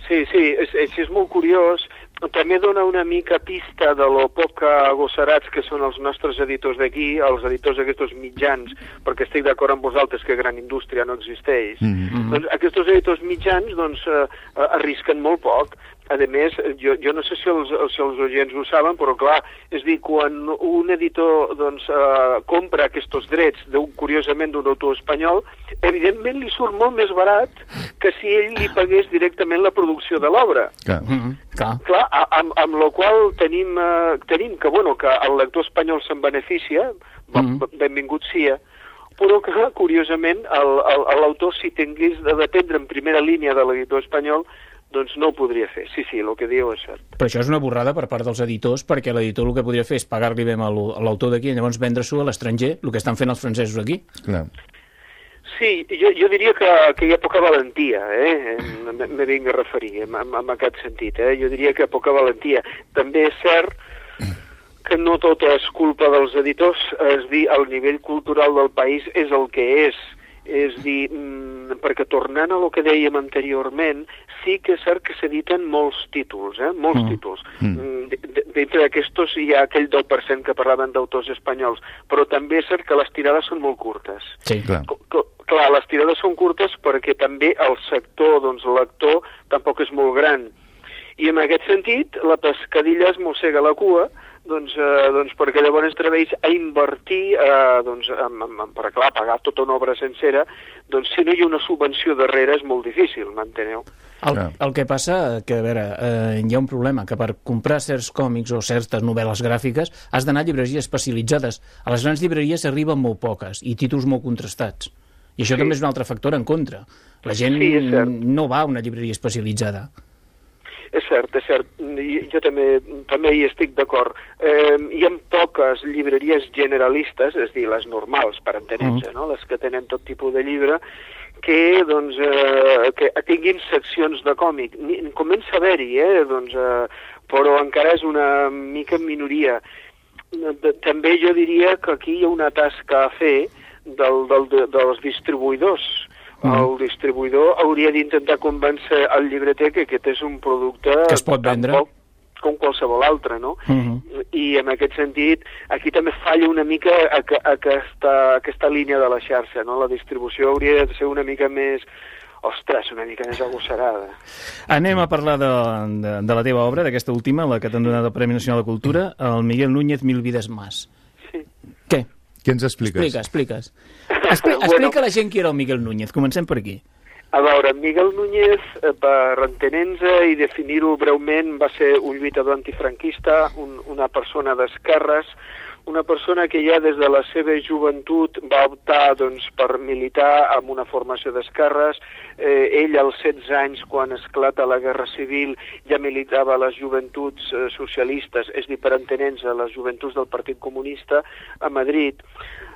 Sí, sí, és, és, és molt curiós. També dona una mica pista de lo poc agosarats que són els nostres editors d'aquí, els editors d'aquests mitjans, perquè estic d'acord amb vosaltres que gran indústria no existeix. Mhm. Doncs aquests editors mitjans doncs, eh, eh, arrisquen molt poc. A més, jo, jo no sé si els, si els oients ho saben, però clar, és dir, quan un editor doncs, eh, compra aquests drets, d'un curiosament d'un autor espanyol, evidentment li surt molt més barat que si ell li pagués directament la producció de l'obra. Clar. Mm -hmm. Clar. Clar, a- amb, amb la qual tenim, eh, tenim que, bueno, que el lector espanyol se'n beneficia, mm. benvingut sia, però que, curiosament, l'autor, si tingués de dependre en primera línia de l'editor espanyol, doncs no ho podria fer. Sí, sí, el que diu és cert. Però això és una borrada per part dels editors, perquè l'editor el que podria fer és pagar-li bé a l'au- a l'autor d'aquí i llavors vendre-s'ho a l'estranger, el que estan fent els francesos aquí. Clar. Sí, jo, jo diria que, que hi ha poca valentia, eh? Me vinc a referir en, en, en aquest sentit, eh? Jo diria que poca valentia. També és cert que no tot és culpa dels editors, és dir, el nivell cultural del país és el que és. És dir, mm, perquè tornant a lo que dèiem anteriorment, sí que és cert que s'editen molts títols, eh? molts Mm. títols. Mm. de- Dintre d'aquestos hi ha aquell 10% que parlaven d'autors espanyols, però també és cert que les tirades són molt curtes. Sí. Clar. Cl- cl- Clar, les tirades són curtes perquè també el sector, doncs lector, tampoc és molt gran. I en aquest sentit, la pescadilla es mossega la cua, doncs, eh, doncs perquè llavors atreveix a invertir, eh, doncs, en, en, en, per clar, pagar tota una obra sencera, doncs si no hi ha una subvenció darrere és molt difícil, m'enteneu? El, el que passa que, a veure, eh, hi ha un problema, que per comprar certs còmics o certes novel·les gràfiques has d'anar a llibreries especialitzades. A les grans llibreries arriben molt poques i títols molt contrastats. I això Sí. també és un altre factor en contra. La gent Sí, no va a una llibreria especialitzada. És cert, és cert. I jo també, també hi estic d'acord. Eh, hi ha poques llibreries generalistes, és a dir, les normals, per entendre'ns, Mhm. no? les que tenen tot tipus de llibre, que, doncs, eh, que tinguin seccions de còmic. Comença a haver-hi, eh? doncs, eh, però encara és una mica minoria. També jo diria que aquí hi ha una tasca a fer del, del, de, dels distribuïdors. El distribuïdor hauria d'intentar convèncer el llibreter que aquest és un producte Que es pot vendre. bo com qualsevol altre, no? I en aquest sentit, aquí també falla una mica a, a aquesta, aquesta línia de la xarxa, no? La distribució hauria de ser una mica més, ostres, una mica més agosserada. Anem a parlar de, de, de la teva obra, d'aquesta última, la que t'han donat el Premi Nacional de Cultura, el Miguel Núñez Mil Vides Más. Què? Ens expliques? Explica, expliques. *laughs* Expli explica a la gent qui era el Miguel Núñez. Comencem per aquí. A veure, Miguel Núñez, eh, per entenents i definir-ho breument, va ser un lluitador antifranquista, un, una persona d'esquerres, una persona que ja des de la seva joventut va optar doncs, per militar amb una formació d'esquerres. Eh, ell, als 16 anys, quan esclata la Guerra Civil, ja militava a les joventuts eh, socialistes, és a dir, per entenents, a les joventuts del Partit Comunista a Madrid.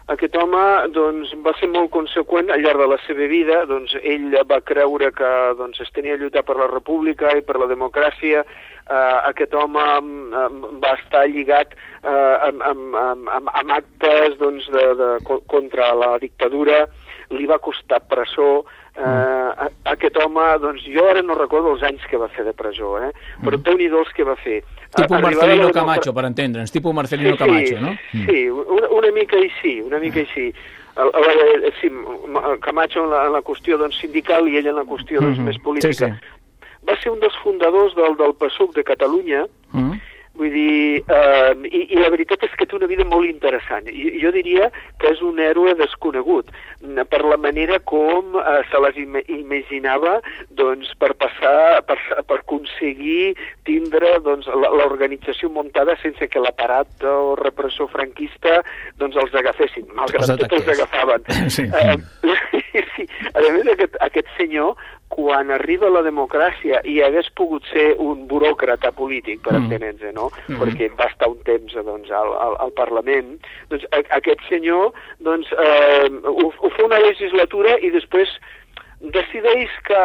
Aquest home doncs, va ser molt conseqüent al llarg de la seva vida. Doncs, ell va creure que doncs, es tenia a lluitar per la república i per la democràcia. Uh, aquest home um, va estar lligat uh, amb, amb, amb, amb, actes doncs, de, de, co- contra la dictadura. Li va costar presó. Uh, a, aquest home, doncs, jo ara no recordo els anys que va fer de presó, eh? però mm. déu-n'hi-do els que va fer. Arribada Marcelino Camacho, per entendre'ns. Tipus Marcelino Camacho, no? Sí, una, una mica així, una mica així. El, el, el, sí, M- Camacho en la, en la qüestió doncs, sindical i ell en la qüestió doncs, Mhm. més política. Sí, sí. Va ser un dels fundadors del, del PSUC de Catalunya, Mm. Vull dir, eh, i, i la veritat és que té una vida molt interessant. I, jo diria que és un héroe desconegut per la manera com eh, se les im imaginava doncs, per passar, per, per aconseguir tindre doncs, la- l'organització muntada sense que l'aparat o repressor franquista doncs, els agafessin, malgrat Els tot els agafaven. Sí. Eh, *laughs* sí. A més, aquest, aquest senyor, quan arriba la democràcia i hagués pogut ser un buròcrata polític, per Mm. entendre'ns, no? Mm. perquè va estar un temps doncs, al, al, al Parlament, doncs a, aquest senyor doncs, eh, ho, ho fa una legislatura i després decideix que,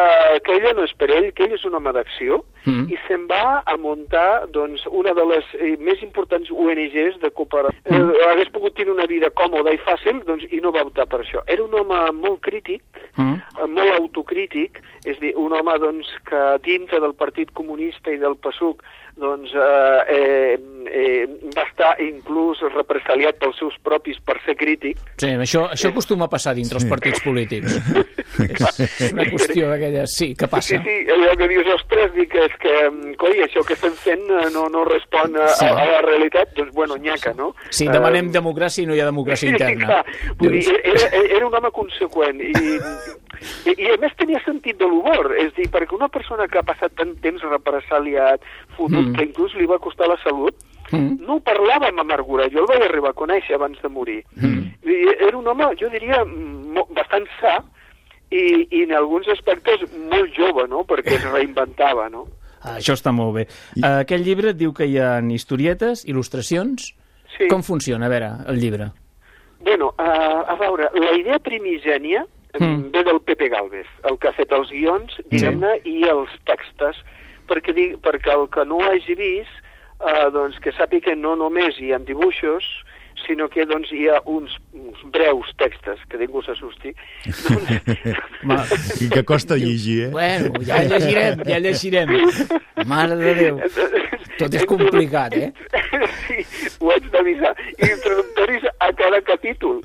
que ella no és per ell, que ell és un home d'acció, Mm. i se'n va a muntar doncs, una de les eh, més importants ONGs de cooperació. Mm. Eh, hagués pogut tenir una vida còmoda i fàcil doncs, i no va optar per això. Era un home molt crític, Mm. eh, molt autocrític, és dir, un home doncs, que dintre del Partit Comunista i del PSUC doncs, eh, eh, eh, va estar inclús represaliat pels seus propis per ser crític. Sí, això, això acostuma a passar dintre els partits polítics. *laughs* és una qüestió d'aquelles... Sí, que passa. Sí, sí, allò que dius, ostres, dic, és que, mm, coi, això que estem fent eh, no, no respon a, Sí. a, la realitat, doncs, bueno, nyaca, no? Si demanem Eh, democràcia i no hi ha democràcia *laughs* interna. clar, vull dir, era, era un home conseqüent i, i, i a més tenia sentit de l'humor, és dir, perquè una persona que ha passat tant temps represaliat, fotut, Mm. que inclús li va costar la salut, Mm. no parlava amb amargura, jo el vaig arribar a conèixer abans de morir. Mm. I era un home, jo diria, bastant sa i, i en alguns aspectes molt jove, no?, perquè es reinventava, no? Ah, Això està molt bé. I... Aquest llibre diu que hi ha historietes, il·lustracions... Sí. Com funciona, a veure, el llibre? Bueno, a, a veure, la idea primigènia Mm. ve del Pepe Galvez, el que ha fet els guions, diguem-ne, i els textos, perquè, di- perquè el que no ho hagi vist, eh, doncs que sàpiga que no només hi ha dibuixos, sinó que doncs, hi ha uns, uns breus textos, que ningú s'assusti. *laughs* Ma... I que costa llegir, eh? Bueno, ja llegirem, ja llegirem. Mare de Déu. Tot és complicat, eh? sí, ho haig d'avisar. I introductoris a cada capítol.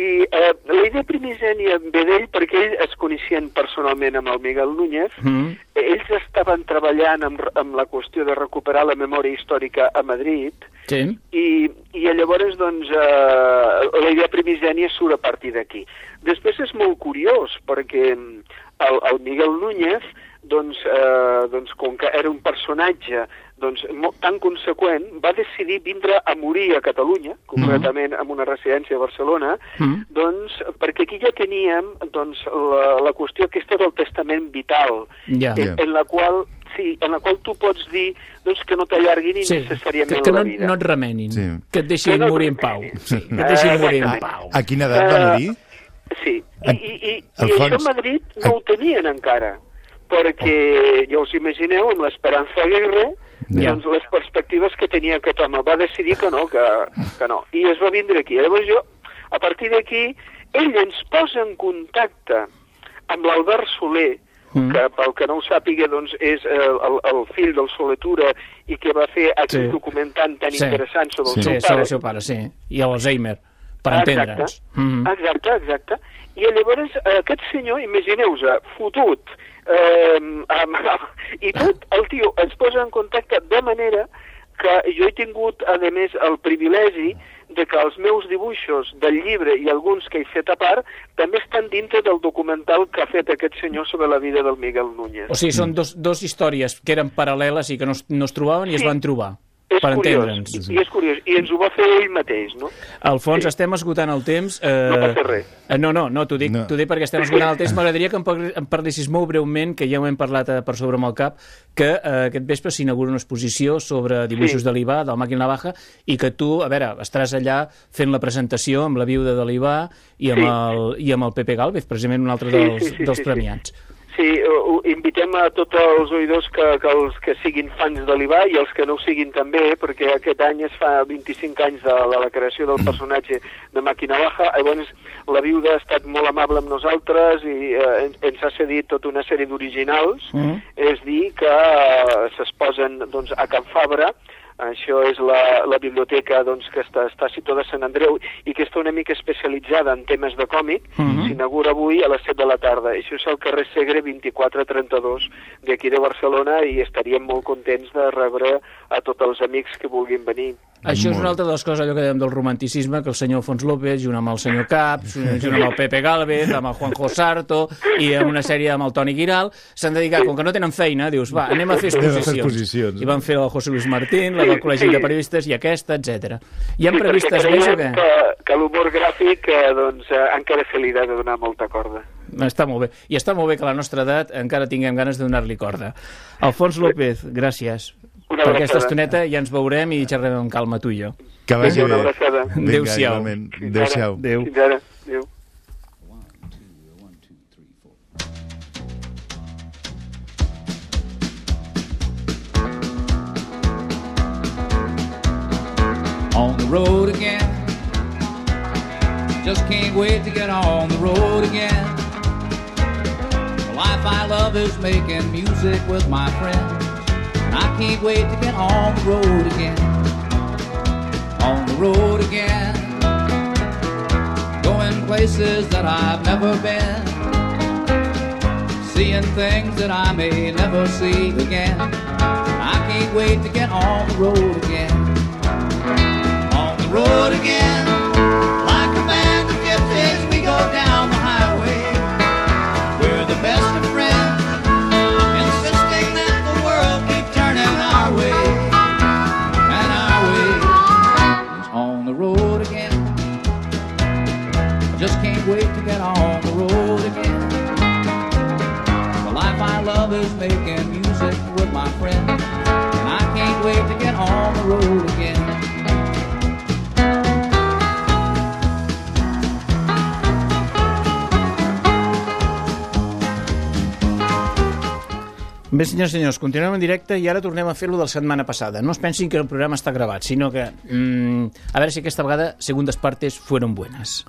I eh, la idea primigènia ve d'ell perquè ell es coneixien personalment amb el Miguel Núñez. Mm. Ells estaven treballant amb, amb la qüestió de recuperar la memòria històrica a Madrid Sí. i, i llavors doncs, eh, la idea primigènia surt a partir d'aquí. Després és molt curiós perquè el, el Miguel Núñez doncs, eh, doncs, com que era un personatge doncs, tan conseqüent, va decidir vindre a morir a Catalunya, concretament en una residència a Barcelona, Mm. doncs, perquè aquí ja teníem doncs, la, la qüestió aquesta del testament vital, Ja. en, en la qual, sí, en la qual tu pots dir doncs, que no t'allarguin Sí, innecessàriament que, que no, la vida. no et remenin, Sí. que et deixin Que no morir en pau. Sí, que et deixin morir en Exactament. pau. A quina edat va Eh, morir? Sí, i, i, i, i això a Madrid no ho tenien encara, perquè, ja us imagineu, amb l'Esperanza Aguirre, Ja. doncs les perspectives que tenia aquest home, va decidir que no, que, que no, i es va vindre aquí. Llavors jo, a partir d'aquí, ell ens posa en contacte amb l'Albert Soler, Mm. que pel que no ho sàpiga doncs, és el, el, el fill del Soletura i que va fer aquest Sí. documentant tan Sí. interessant sobre el Sí, seu sobre pare. el seu pare, sí. I l'Alzheimer, per Exacte. entendre'ns. Mm. Exacte, exacte. I llavors eh, aquest senyor, imagineu-vos, fotut, eh, *laughs* amb, i tot, el tio es posa en contacte de manera que jo he tingut, a més, el privilegi de que els meus dibuixos del llibre i alguns que he fet a part també estan dintre del documental que ha fet aquest senyor sobre la vida del Miguel Núñez. O sigui, són dos, dos històries que eren paral·leles i que no, es- no es trobaven i es Sí. van trobar, és per curiós, entendre'ns. i, i és curiós, i ens ho va fer ell mateix, no? Alfons, Sí. estem esgotant el temps. Eh, No passa res. Eh, no, no, no t'ho dic, No. dic perquè estem esgotant el temps. M'agradaria que em, parlissis molt breument, que ja ho hem parlat eh, per sobre amb el cap, que eh, aquest vespre s'inaugura una exposició sobre dibuixos Sí. de l'Ibà, del Màquina Navaja, i que tu, a veure, estaràs allà fent la presentació amb la viuda de l'Ibà i, amb Sí. el, i amb el Pepe Galvez, precisament un altre Sí, dels, sí, sí, dels sí. premiats. Sí, ho- ho- invitem a tots els oïdors que, que, els que siguin fans de l'Ibà i els que no ho siguin també, perquè aquest any es fa 25 anys de la, la creació del personatge de Màquina Baja. Llavors, la viuda ha estat molt amable amb nosaltres i eh, ens, ha cedit tota una sèrie d'originals, Mm. és dir, que eh, s'exposen doncs, a Can Fabra, això és la, la biblioteca doncs, que està, està situada a Sant Andreu i que està una mica especialitzada en temes de còmic. Mhm. S'inaugura avui a les 7 de la tarda. Això és al carrer Segre 2432 d'aquí de Barcelona i estaríem molt contents de rebre a tots els amics que vulguin venir. Això és una altra de les coses, allò que dèiem del romanticisme, que el senyor Fons López, junt amb el senyor Caps, *laughs* junt amb el Pepe Galvez, amb el Juanjo Sarto i amb una sèrie amb el Toni Giral, s'han dedicat, com que no tenen feina, dius, va, anem a fer *laughs* Anem a fer exposicions. exposicions. I van fer la del José Luis Martín, la del Col·legi de Periodistes i aquesta, etc. Hi ha previstes més o què? Que, que l'humor gràfic eh, doncs, eh, encara se li ha de donar molta corda. Està molt bé. I està molt bé que a la nostra edat encara tinguem ganes de donar-li corda. Alfons López, gràcies Una per aquesta estoneta. Ja ens veurem i xerrem amb calma tu i jo. Que vagi Vinga, una bé. Adéu-siau. Adéu-siau. Adéu. Fins ara. Adéu. on the road again. Just can't wait to get on the road again. The life I love is making music with my friends. I can't wait to get on the road again. On the road again. Going places that I've never been. Seeing things that I may never see again. I can't wait to get on the road again on the road again. On the road again. Bé, senyors senyors, continuem en directe i ara tornem a fer-lo de la setmana passada. No es pensin que el programa està gravat, sinó que... Mm, a veure si aquesta vegada segundes partes fueron buenas.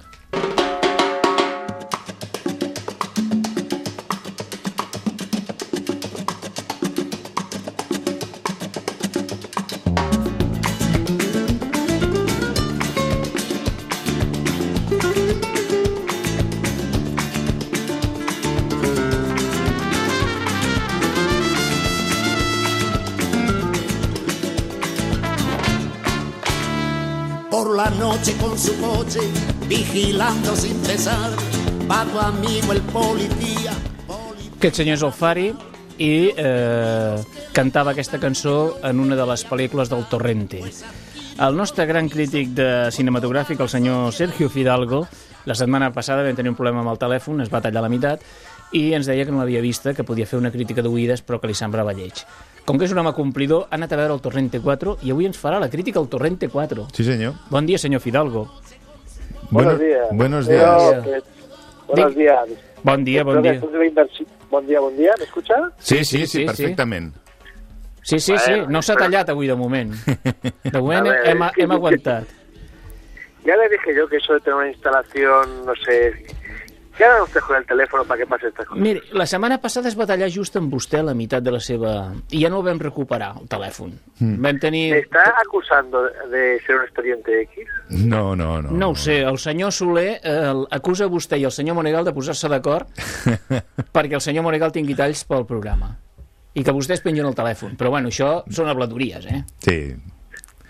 Noche con su coche, vigilando sin cesar, va tu amigo el policía. Aquest senyor és el Fari i eh, cantava aquesta cançó en una de les pel·lícules del Torrente. El nostre gran crític de cinematogràfic, el senyor Sergio Fidalgo, la setmana passada vam tenir un problema amb el telèfon, es va tallar la meitat, i ens deia que no l'havia vista, que podia fer una crítica d'oïdes, però que li semblava lleig. Com que és un home complidor, ha anat a veure el Torrente 4 i avui ens farà la crítica al Torrente 4. Sí, senyor. Bon dia, senyor Fidalgo. Bueno- Buenos días. buenos Yo, días. buenos días. Bon dia, bon dia. después de la inversión- Buen día, buen día. ¿Me escucha? Sí, sí, sí, sí, perfectament. Sí, sí, sí, no s'ha tallat avui de moment. De moment hem, hem aguantat. Ya le dije yo que eso de tener una instalación, no sé... ¿Qué hagan ustedes con el teléfono para que pase estas cosas? Miri, la setmana passada es va tallar just amb vostè a la meitat de la seva... I ja no el vam recuperar, el telèfon. Mm. Vam tenir... ¿Me está acusando de ser un expediente X? No, no, no. No ho sé, el senyor Soler eh, acusa vostè i el senyor Monegal de posar-se d'acord *laughs* perquè el senyor Monegal tingui talls pel programa i que vostès pengin el telèfon. Però bueno, això són habladuries, eh? Sí.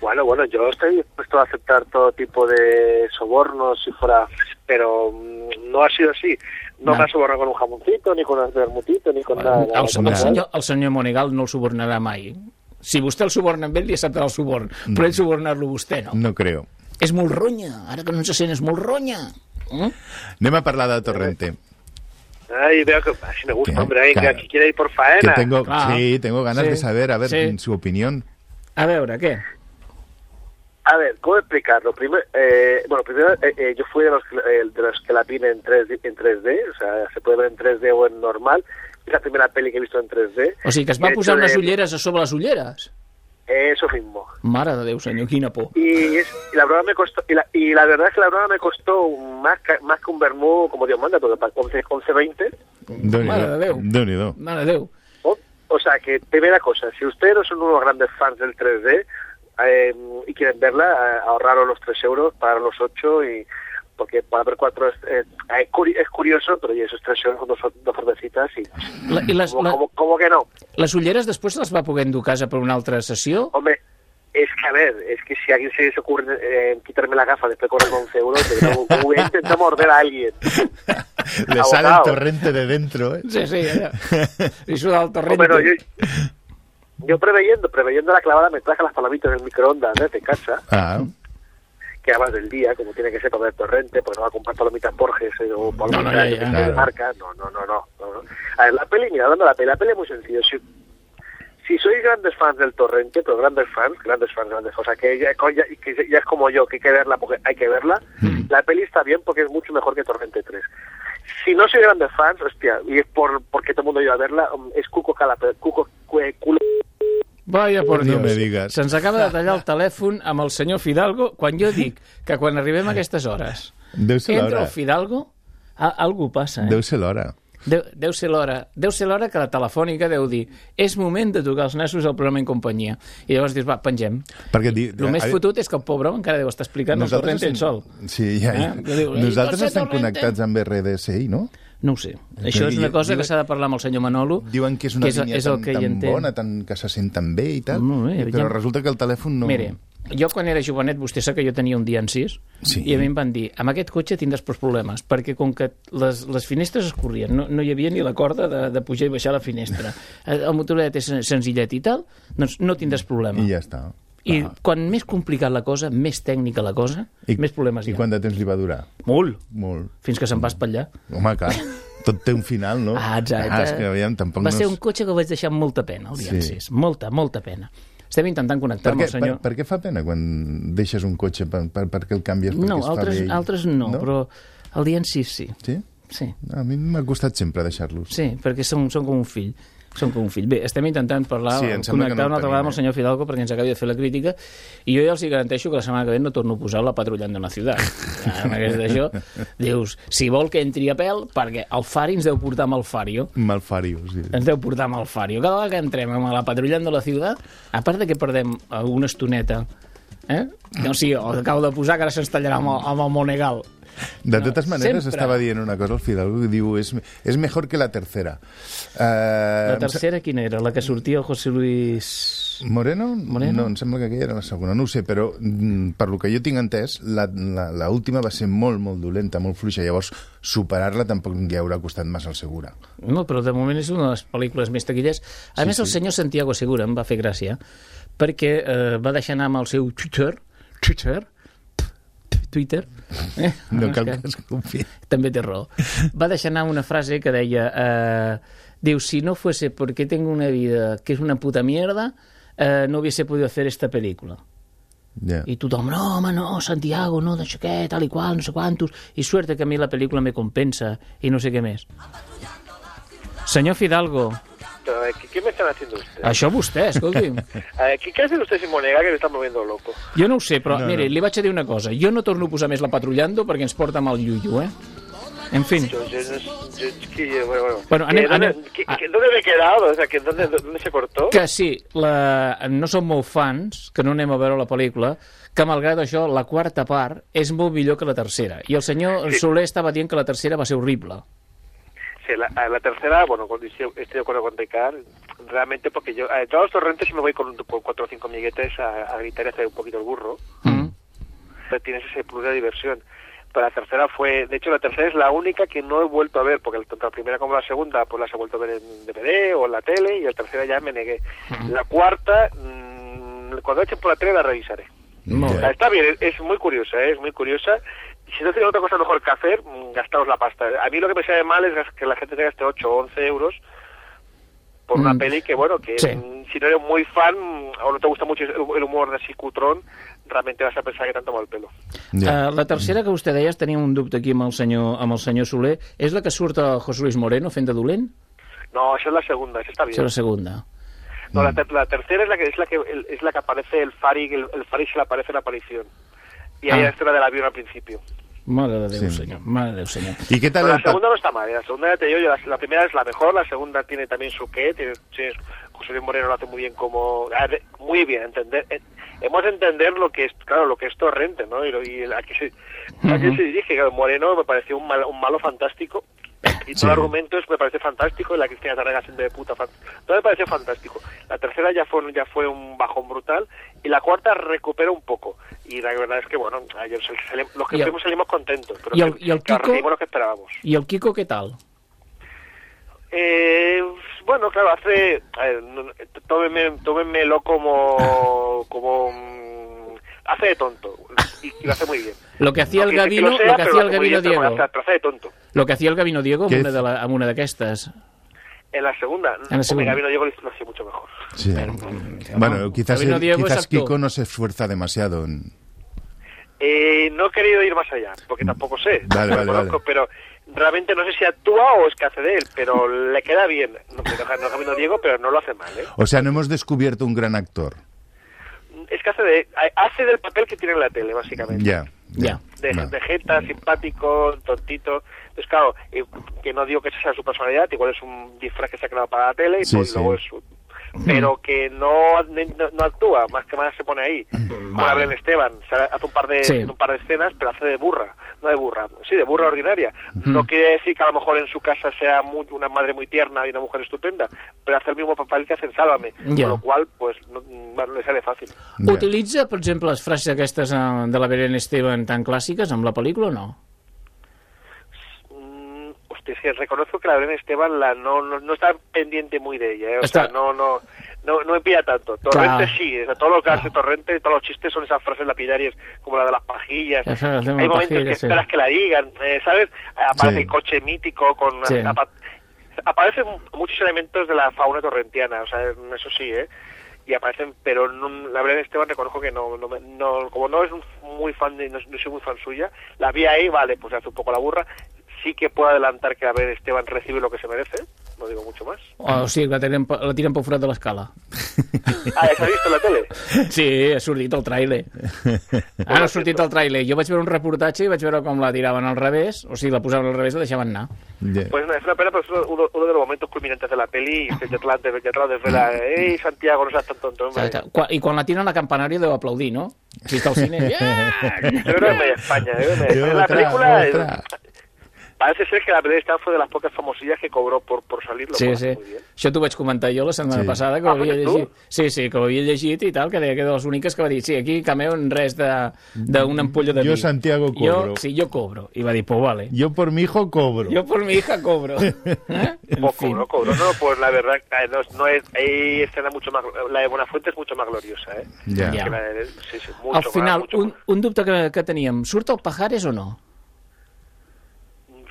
Bueno, bueno, yo estoy dispuesto a aceptar todo tipo de sobornos si fuera... Pero mm, no ha sido así. No No. me ha sobornado con un jamoncito, ni con un vermutito, ni con nada. El, el, nada. senyor, el senyor Monegal no el subornarà mai. Si vostè el suborna amb ell, li acceptarà el suborn. Però ell subornar-lo a vostè, no. No creo. És molt ronya, ara que no ens sent, és molt ronya. Mm? Anem a parlar de Torrente. Ay, veo que así me gusta, hombre, ay, que Claro. aquí quiere ir por Que faena. tengo, Ah, sí, tengo ganas sí, de saber, a ver, sí. su opinión. A veure, què? A ver, ¿cómo explicarlo? Primero, eh, bueno, primero eh, eh, yo fui de los, que- eh, de los que la vi en 3D, en 3D, o sea, se puede ver en 3D o en normal. Es la primera peli que he visto en 3D. O sigui que es va De posar unes eh, ulleres a sobre les ulleres. Eso mismo. Mare de Déu, senyor, quina por. Y, es, y la broma me costó, y la, y la verdad es que la broma me costó más, que- más que un vermú, como Dios manda, porque para 11, 11 20. Mare de Déu. Déu-n'hi-do. Mare de Déu. O, o sea que, primera cosa, si ustedes no son unos grandes fans del 3D eh, y quieren verla, eh, ahorraros los 3 euros para los 8 y porque para ver cuatro es, eh, es, curi- es curioso, pero y esos 3 euros con dos, dos cervecitas y... La, I les, ¿Cómo, la, cómo- cómo que no? les ulleres després les va poder endur a casa per una altra sessió? Hombre, es que a ver, es que si a alguien se les ocurre eh, quitarme la gafa después de cobrar 11 euros, yo *laughs* voy a intentar morder a alguien. Le sale el torrente de dentro, ¿eh? Sí, sí, allà. *laughs* I suda el torrent. Hombre, no, yo, yo preveyendo, preveyendo la clavada me traje las palomitas del microondas desde casa, Ah, que además del día, como tiene que ser para ver torrente, pues no va a comprar palomitas Borges eh, o palomitas No, no, ya, de ya. de Claro. marca, no, no, no, no, no, no. A ver, la peli, mira, de la peli, la peli es muy sencilla. Si, si sois grandes fans del torrente, pero grandes fans, grandes fans, grandes, o sea, que ya, ya- que ya es como yo, que hay que verla porque hay que verla, la peli está bien porque es mucho mejor que Torrente 3. Si no soy grandes fans, hostia, y es por porque todo el mundo iba a verla, es Cuco Calapé, Cuco Vaya por No Dios. me digues. Se'ns acaba de tallar el telèfon amb el senyor Fidalgo quan jo dic que quan arribem a aquestes hores deu ser entra el Fidalgo, a, algú passa, eh? Deu ser l'hora. Deu, deu ser l'hora deu ser l'hora que la telefònica deu dir és moment de tocar els nassos al programa en companyia i llavors dius, va, pengem Perquè di, el més a- fotut és que el pobre home encara deu estar explicant el torrent ell sol Sí, ja, ja. Eh? Que diu, "Ei, Nosaltres estem Torrente". connectats amb RDSI, no? No ho sé, això és una cosa que s'ha de parlar amb el senyor Manolo Diuen que és una que és, línia és el tan, que tan bona, tan, que se sent tan bé i tal, Molt bé, però ja- resulta que el telèfon no... Mire, jo quan era jovenet, vostè sap que jo tenia un dia en sis, Sí. i a mi em van dir, amb aquest cotxe tindràs prou problemes, perquè com que les, les finestres es corrien, no, no hi havia ni la corda de, de pujar i baixar la finestra, Eh, *laughs* el motoret és sen- senzillet i tal, doncs no tindràs problema. I ja està. I Clar. quan més complicat la cosa, més tècnica la cosa, I, més problemes I hi ha. quant de temps li va durar? Molt, Molt. fins que se'n va espatllar. Home, clar, tot té un final, no? Ah, exacte. Ah, és que aviam, tampoc va no... ser és- un cotxe que vaig deixar amb molta pena el dia Sí. sí. 6. Molta, molta pena. Estem intentant connectar Per amb què, el senyor... per, per què fa pena quan deixes un cotxe? Per, per, per què el canvies? Perquè No, altres, altres no, no, però el dia en 6 sí. Sí? Sí. A mi m'ha costat sempre deixar-los. Sí, perquè són, són com un fill. Són com un fill. Bé, estem intentant parlar, Sí, connectar no una altra vegada amb el eh? senyor Fidalgo perquè ens acabi de fer la crítica i jo ja els hi garanteixo que la setmana que ve no torno a posar la patrullando en la ciutat. Ah, amb aquest d'això, dius, si vol que entri a pèl, perquè el Fari ens deu portar amb el Fario, Malfario, sí. ens deu portar amb el Fario. Cada vegada que entrem amb la patrullando la ciutat, a part de que perdem una estoneta, eh? No, sí, o acabo de posar que ara se'ns tallarà amb el, amb el Monegal. De totes maneres, sempre. estava dient una cosa al Fidalgo que diu és, és mejor que la tercera. Uh, La tercera quina era? La que sortia el José Luis... Moreno? Moreno? No, em sembla que aquella era la segona, no ho sé, però mm, per lo que jo tinc entès, la, la, la última va ser molt, molt dolenta, molt fluixa, llavors superar-la tampoc li haurà costat massa al Segura. No, però de moment és una de les pel·lícules més taquilles. A Sí, més, el sí. senyor Santiago Segura em va fer gràcia perquè eh, va deixar anar amb el seu Twitter, Twitter, Twitter. Eh? No cal que es confiï. També té raó. Va deixar anar una frase que deia... Eh, diu, si no fuese porque tengo una vida que es una puta mierda, eh, no hubiese podido hacer esta película. Ja. I tothom, no, home, no, Santiago, no, no sé què, tal i qual, no sé quantos, i suerte que a mi la pel·lícula me compensa, i no sé què més. Senyor Fidalgo, Pero, eh, ¿qué, qué me están haciendo ustedes? això vostè, escolti'm. *laughs* Eh, ¿qué, ¿Qué hacen ustedes sin Monega que me están moviendo loco? Jo no ho sé, però No, no, mire, no. li vaig a dir una cosa. Jo no torno a posar més la patrullando perquè ens porta mal llullo, eh? En fin. Yo, yo, no- yo- es que, eh, bueno, bueno. Bueno, Eh, anem- ¿dónde, anem- qué- qué- ¿Dónde me he quedado? O sea, que ¿dónde, ¿dónde se cortó? Que sí, la... no som molt fans, que no anem a veure la pel·lícula, que malgrat això, la quarta part és molt millor que la tercera. I el senyor Sí. Soler estava dient que la tercera va ser horrible. La, a la tercera, bueno, estoy de acuerdo con Ricard, realmente porque yo, a los torrentes sí me voy con, con cuatro o cinco amiguetes a, a gritar y hacer un poquito el burro, pero tienes ese plus de diversión. Pero la tercera fue, de hecho la tercera es la única que no he vuelto a ver, porque tanto la primera como la segunda pues las he vuelto a ver en DVD o en la tele y la tercera ya me negué. La cuarta, mm, cuando echen por la tele la revisaré. Está bien, es, es muy curiosa, ¿eh? es muy curiosa. Si no tiene otra cosa mejor que hacer, mm, gastaos la pasta. A mí lo que me sabe mal es que la gente se gaste 8 o 11 euros por una Mm. peli que, bueno, que Sí. mm, si no eres muy fan mm, o no te gusta mucho el humor de así cutrón, realmente vas a pensar que tanto mal pelo. Yeah. Uh, la tercera que vostè deia, tenia un dubte aquí amb el senyor, amb el senyor Soler, és la que surt a José Luis Moreno fent de dolent? No, esa es la segunda, esa está bien. Això és la segunda. No, la, ter- la tercera es la que es la que el- es la que aparece el Fari, el, el Fari se le aparece en la aparición. Y hay Ah. la escena del avión al principio. Mare de Déu, Sí. senyor. Mare de Déu, senyor. ¿Y qué tal la segunda no está mal, ¿eh? la segunda ya te digo yo, la, la primera es la mejor, la segunda tiene también su qué, tiene, tiene- José Luis Moreno lo hace muy bien como, muy bien, entender, eh, hemos de entender lo que es, claro, lo que es Torrente, ¿no? Y, lo- y a qué se, a qué Ujú. se dirige, claro, Moreno me pareció un, mal- un malo fantástico, y todo Sí. el argumento es, me parece fantástico, y la Cristina Tarrega haciendo de puta, todo me pareció fantástico. La tercera ya fue, ya fue un bajón brutal, y la cuarta recupera un poco, y la verdad es que, bueno, ayer los que Y el- fuimos salimos contentos, pero y el- que- y el que Kiko? lo que esperábamos. I el Kiko què tal? Eh, bueno, claro, hace. A ver, no- tómenme, tómenmelo como. *laughs* como. mm, hace de tonto. Y, y lo hace muy bien. Lo que hacía No el Gavino, que lo sea, lo que hacía el Gavino Diego. hace- de tonto. Lo que hacía el Gavino Diego Què una, de la, amb una d'aquestes. En la segunda, En la segunda. Hombre, Gabino Diego lo hacía mucho mejor. Sí. Bueno, quizás, el- Diego quizás. Kiko no se esfuerza demasiado. en- Eh, no he querido ir más allá, porque tampoco sé. Vale, no vale, lo conozco, vale. Pero realmente no sé si actúa o es que hace de él, pero le queda bien. No, no, no Diego, pero no lo hace mal, ¿eh? O sea, no hemos descubierto un gran actor. Es que hace, de, hace del papel que tiene en la tele, básicamente. Ya. Ya. de, jeta, simpático, tontito. Entonces, claro, eh, que no digo que esa sea su personalidad, igual es un disfraz que se ha creado para la tele y Sí, pues sí. luego es su- Pero que no, no, no actúa, más que más se pone ahí. Como la Belén Esteban, o sea, hace un par, de, Sí. un par de escenas, pero hace de burra, no de burra, sí, de burra ordinaria. No quiere decir que a lo mejor en su casa sea muy- una madre muy tierna y una mujer estupenda, pero hace el mismo papel que hace en Sálvame, Ya. con lo cual, pues, no, bueno, le sale fácil. Ja. Utilitza, per exemple, les frases aquestes eh, de la Belén Esteban tan clàssiques amb la pel·lícula o no? Es que reconozco que la Belén Esteban la, no, no, no está pendiente muy de ella, ¿eh? o Está- sea, no, no, no, no me pilla tanto. Torrente Claro. sí, o sea, todo lo que hace Torrente, todos los chistes son esas frases lapidarias como la de las pajillas. Eso, Hay momentos pajillas, que sí. esperas que la digan, eh, ¿sabes? Aparece Sí. el coche mítico con... Sí. apa- aparecen muchos elementos de la fauna torrentiana, o sea, eso sí, ¿eh? Y aparecen, pero no- la Belén Esteban reconozco que no, no, no- como no es muy fan de, no, no soy muy fan suya, la vi ahí, vale, pues hace un poco la burra, sí que puedo adelantar que la Belén Esteban recibe lo que se merece, no digo mucho más. O sigui, la tiren, pe- la tiren pel forat de l'escala. *laughs* Ah, ¿ya se ha visto en la tele? Sí, ha sortit el tràiler. Ara ha sortit el tràiler. Jo vaig veure un reportatge i vaig veure com la tiraven al revés, o sigui, la posaven al revés i la deixaven anar. Ja. Pues no, es una pena, pero es uno, uno de los momentos culminantes de la peli y que ya te la, ya te la desvela, ¡Ey, Santiago, no seas tan tonto! hombre". I quan la tiren al campanari deu aplaudir, no? Si està al cine... *laughs* Yeah! Yo creo que en media España, ¿eh? En Otra, la película... otra. Parece ser que la Belén Stand fue de las pocas famosillas que cobró por, por salir. lo Sí, sí. muy bien. Això t'ho vaig comentar jo la setmana Sí. passada, que ho Ah, havia fos tu? llegit. Sí, sí, que ho havia llegit i tal, que deia que de les úniques que va dir, sí, aquí cameo en res de- d'una ampolla de Jo, vi. Santiago, cobro. Jo, sí, jo cobro. I va dir, pues vale. Yo por mi hijo cobro. Yo por mi hija cobro. *laughs* ¿Eh? En Poco, fin. no cobro. No, pues la verdad, eh, no, es- no es, hay escena mucho más, la de Buenafuente es mucho más gloriosa, ¿eh? Ya. Ja. Que la de- sí, sí, mucho Al más, final, mucho un, más. un dubte que, que teníem. Surt el Pajares o no?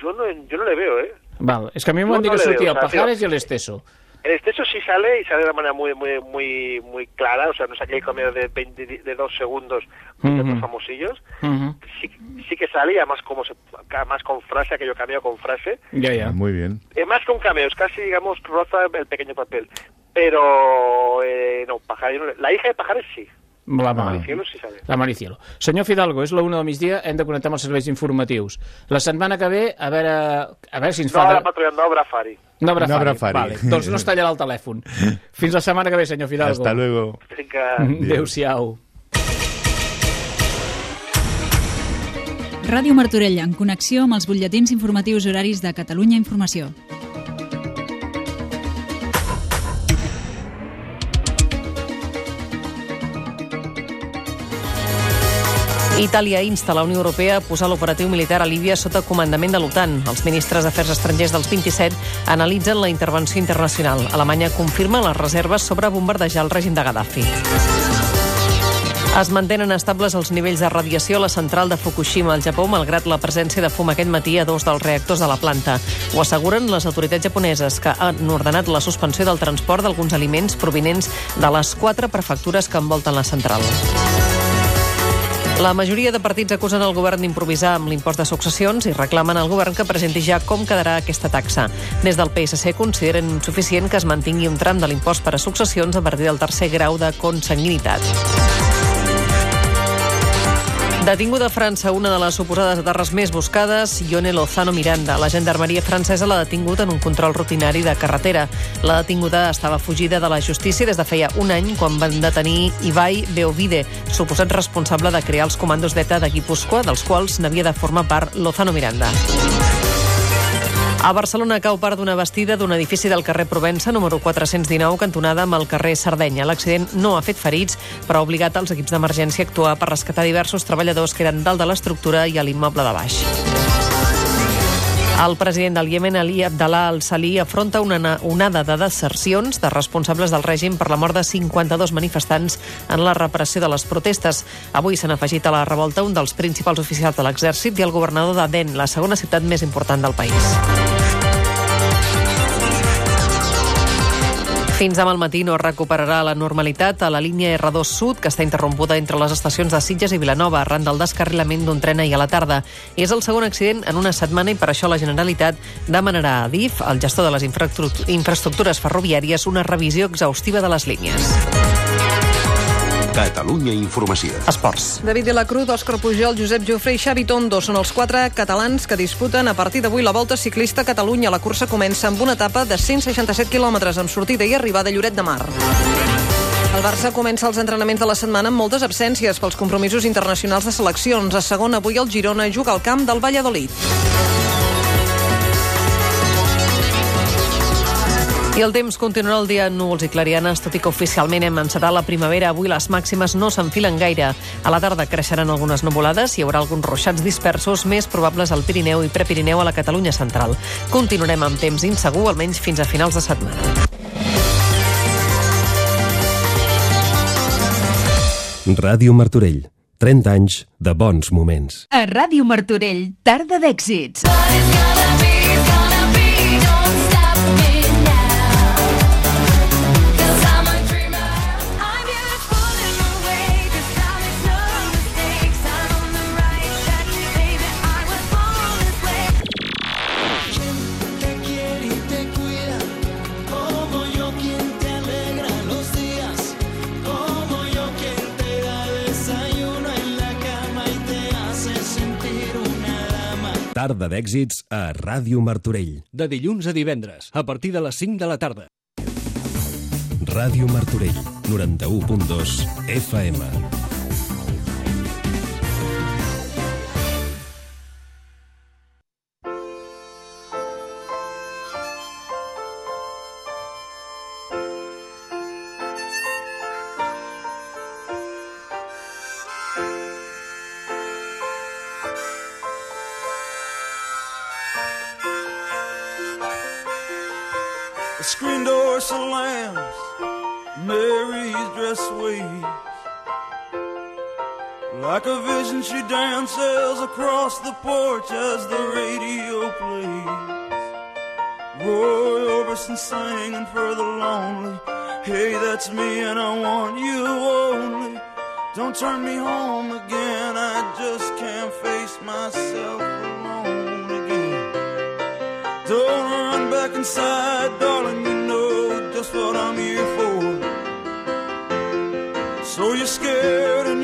Yo no, yo no le veo, ¿eh? Val, és que a mi Jo m'han dit no que le sortia veo, el o sea, Pajares tío, i l'Esteso. El exceso sí sale y sale de una manera muy muy muy muy clara, o sea, no es aquel cameo de 20, de dos segundos con tantos famosillos. Sí, sí que sale y además como se, más con frase, aquello cameo con frase. Ja, ja. Muy bien. Es más que un cameo, es casi, digamos, roza el pequeño papel. Pero, eh, no, Pajares, la hija de Pajares sí. La La mare. Maricielo sí sale. La Maricielo. Senyor Fidalgo, és la una del migdia, hem de connectar amb els serveis informatius. La setmana que ve, a veure, a veure si ens No fa... habrá De... patrulla, no habrá Fari. No habrà No habrà fari. fari. Vale. Doncs no es tallarà el telèfon. *laughs* Fins la setmana que ve, senyor Fidalgo. Hasta luego. *laughs* Adéu-siau. Ràdio Martorell, en connexió amb els butlletins informatius horaris de Catalunya Informació. Itàlia insta la Unió Europea a posar l'operatiu militar a Líbia sota comandament de l'OTAN. Els ministres d'Afers Estrangers dels 27 analitzen la intervenció internacional. Alemanya confirma les reserves sobre bombardejar el règim de Gaddafi. Es mantenen estables els nivells de radiació a la central de Fukushima, al Japó, malgrat la presència de fum aquest matí a dos dels reactors de la planta. Ho asseguren les autoritats japoneses, que han ordenat la suspensió del transport d'alguns aliments provinents de les quatre prefectures que envolten la central. La majoria de partits acusen el govern d'improvisar amb l'impost de successions i reclamen al govern que presenti ja com quedarà aquesta taxa. Des del PSC consideren insuficient que es mantingui un tram de l'impost per a successions a partir del tercer grau de consanguinitat. Detinguda a França una de les suposades darres més buscades, Ione Lozano Miranda. La gendarmeria francesa l'ha detingut en un control rutinari de carretera. La detinguda estava fugida de la justícia des de feia un any quan van detenir Ibai Beovide, suposat responsable de crear els comandos d'ETA de Guipúscoa, dels quals n'havia de formar part Lozano Miranda. A Barcelona cau part d'una bastida d'un edifici del carrer Provença, número 419, cantonada amb el carrer Sardenya. L'accident no ha fet ferits, però ha obligat els equips d'emergència a actuar per rescatar diversos treballadors que eren dalt de l'estructura i a l'immoble de baix. El president del Iemen, Ali Abdallah al-Salih, afronta una onada de desercions de responsables del règim per la mort de 52 manifestants en la repressió de les protestes. Avui s'han afegit a la revolta un dels principals oficials de l'exèrcit i el governador d'Aden, la segona ciutat més important del país. Fins demà al matí no es recuperarà la normalitat a la línia R2 Sud, que està interrompuda entre les estacions de Sitges i Vilanova arran del descarrilament d'un tren ahir a la tarda. És el segon accident en una setmana i per això la Generalitat demanarà a DIF, el gestor de les infraestruct- infraestructures ferroviàries, una revisió exhaustiva de les línies. Catalunya Informació. Esports. David de la Cruz, Òscar Pujol, Josep Jofre i Xavi Tondo són els quatre catalans que disputen a partir d'avui la Volta Ciclista a Catalunya. La cursa comença amb una etapa de 167 quilòmetres amb sortida i arribada a Lloret de Mar. El Barça comença els entrenaments de la setmana amb moltes absències pels compromisos internacionals de seleccions. A segon, avui el Girona juga al camp del Valladolid. I el temps continuarà el dia en núvols i clarianes, tot i que oficialment hem encetat la primavera. Avui les màximes no s'enfilen gaire. A la tarda creixeran algunes nuvolades, hi haurà alguns ruixats dispersos, més probables al Pirineu i Prepirineu a la Catalunya central. Continuarem amb temps insegur, almenys fins a finals de setmana. Ràdio Martorell. 30 anys de bons moments. A Ràdio Martorell, tarda d'èxits. Tarda d'èxits a Ràdio Martorell. De dilluns a divendres, a partir de les 5 de la tarda. Ràdio Martorell, 91.2 FM. Like a vision, she dances across the porch as the radio plays. Roy Orbison singing for the lonely. Hey, that's me, and I want you only. Don't turn me home again, I just can't face myself alone again. Don't run back inside, darling, you know just what I'm here for. So you're scared and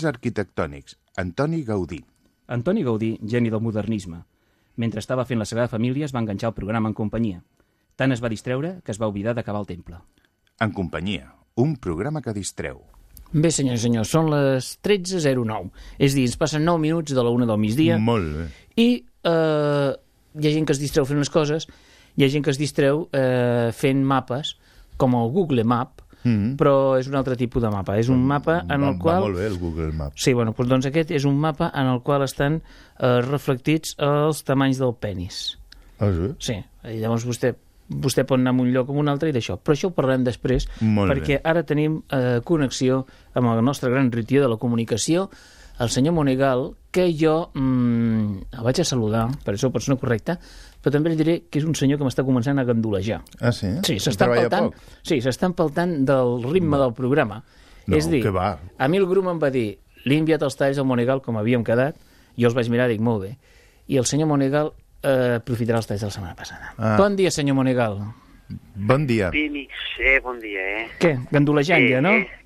Referents arquitectònics. Antoni Gaudí. Antoni Gaudí, geni del modernisme. Mentre estava fent la Sagrada Família es va enganxar el programa en companyia. Tant es va distreure que es va oblidar d'acabar el temple. En companyia, un programa que distreu. Bé, senyors i senyors, són les 13.09. És a dir, ens passen 9 minuts de la 1 del migdia. Molt bé. I eh, hi ha gent que es distreu fent unes coses, hi ha gent que es distreu eh, fent mapes, com el Google Map, Mhm. però és un altre tipus de mapa. És un mapa en va, el qual... Va molt bé el Google Maps. Sí, bueno, doncs, doncs aquest és un mapa en el qual estan eh, reflectits els tamanys del penis. Ah, sí? Sí, i llavors vostè, vostè pot anar a un lloc o a un altre i d'això. Però això ho parlarem després, Molt perquè bé. ara tenim eh, connexió amb el nostre gran ritier de la comunicació, el senyor Monegal, que jo mm, el vaig a saludar, per això persona correcta, però també li diré que és un senyor que m'està començant a gandulejar. Ah, sí? Sí, s'està empaltant, sí, s'està empaltant del ritme del programa. No, és dir, que va. a mi el grup em va dir li he enviat els talls al Monegal com havíem quedat, jo els vaig mirar i dic, molt bé. I el senyor Monegal eh, aprofitarà els talls de la setmana passada. Ah. Bon dia, senyor Monegal. Bon dia. Bé, amics, eh, bon dia, eh? Què? Gandolejant ja, no? Eh,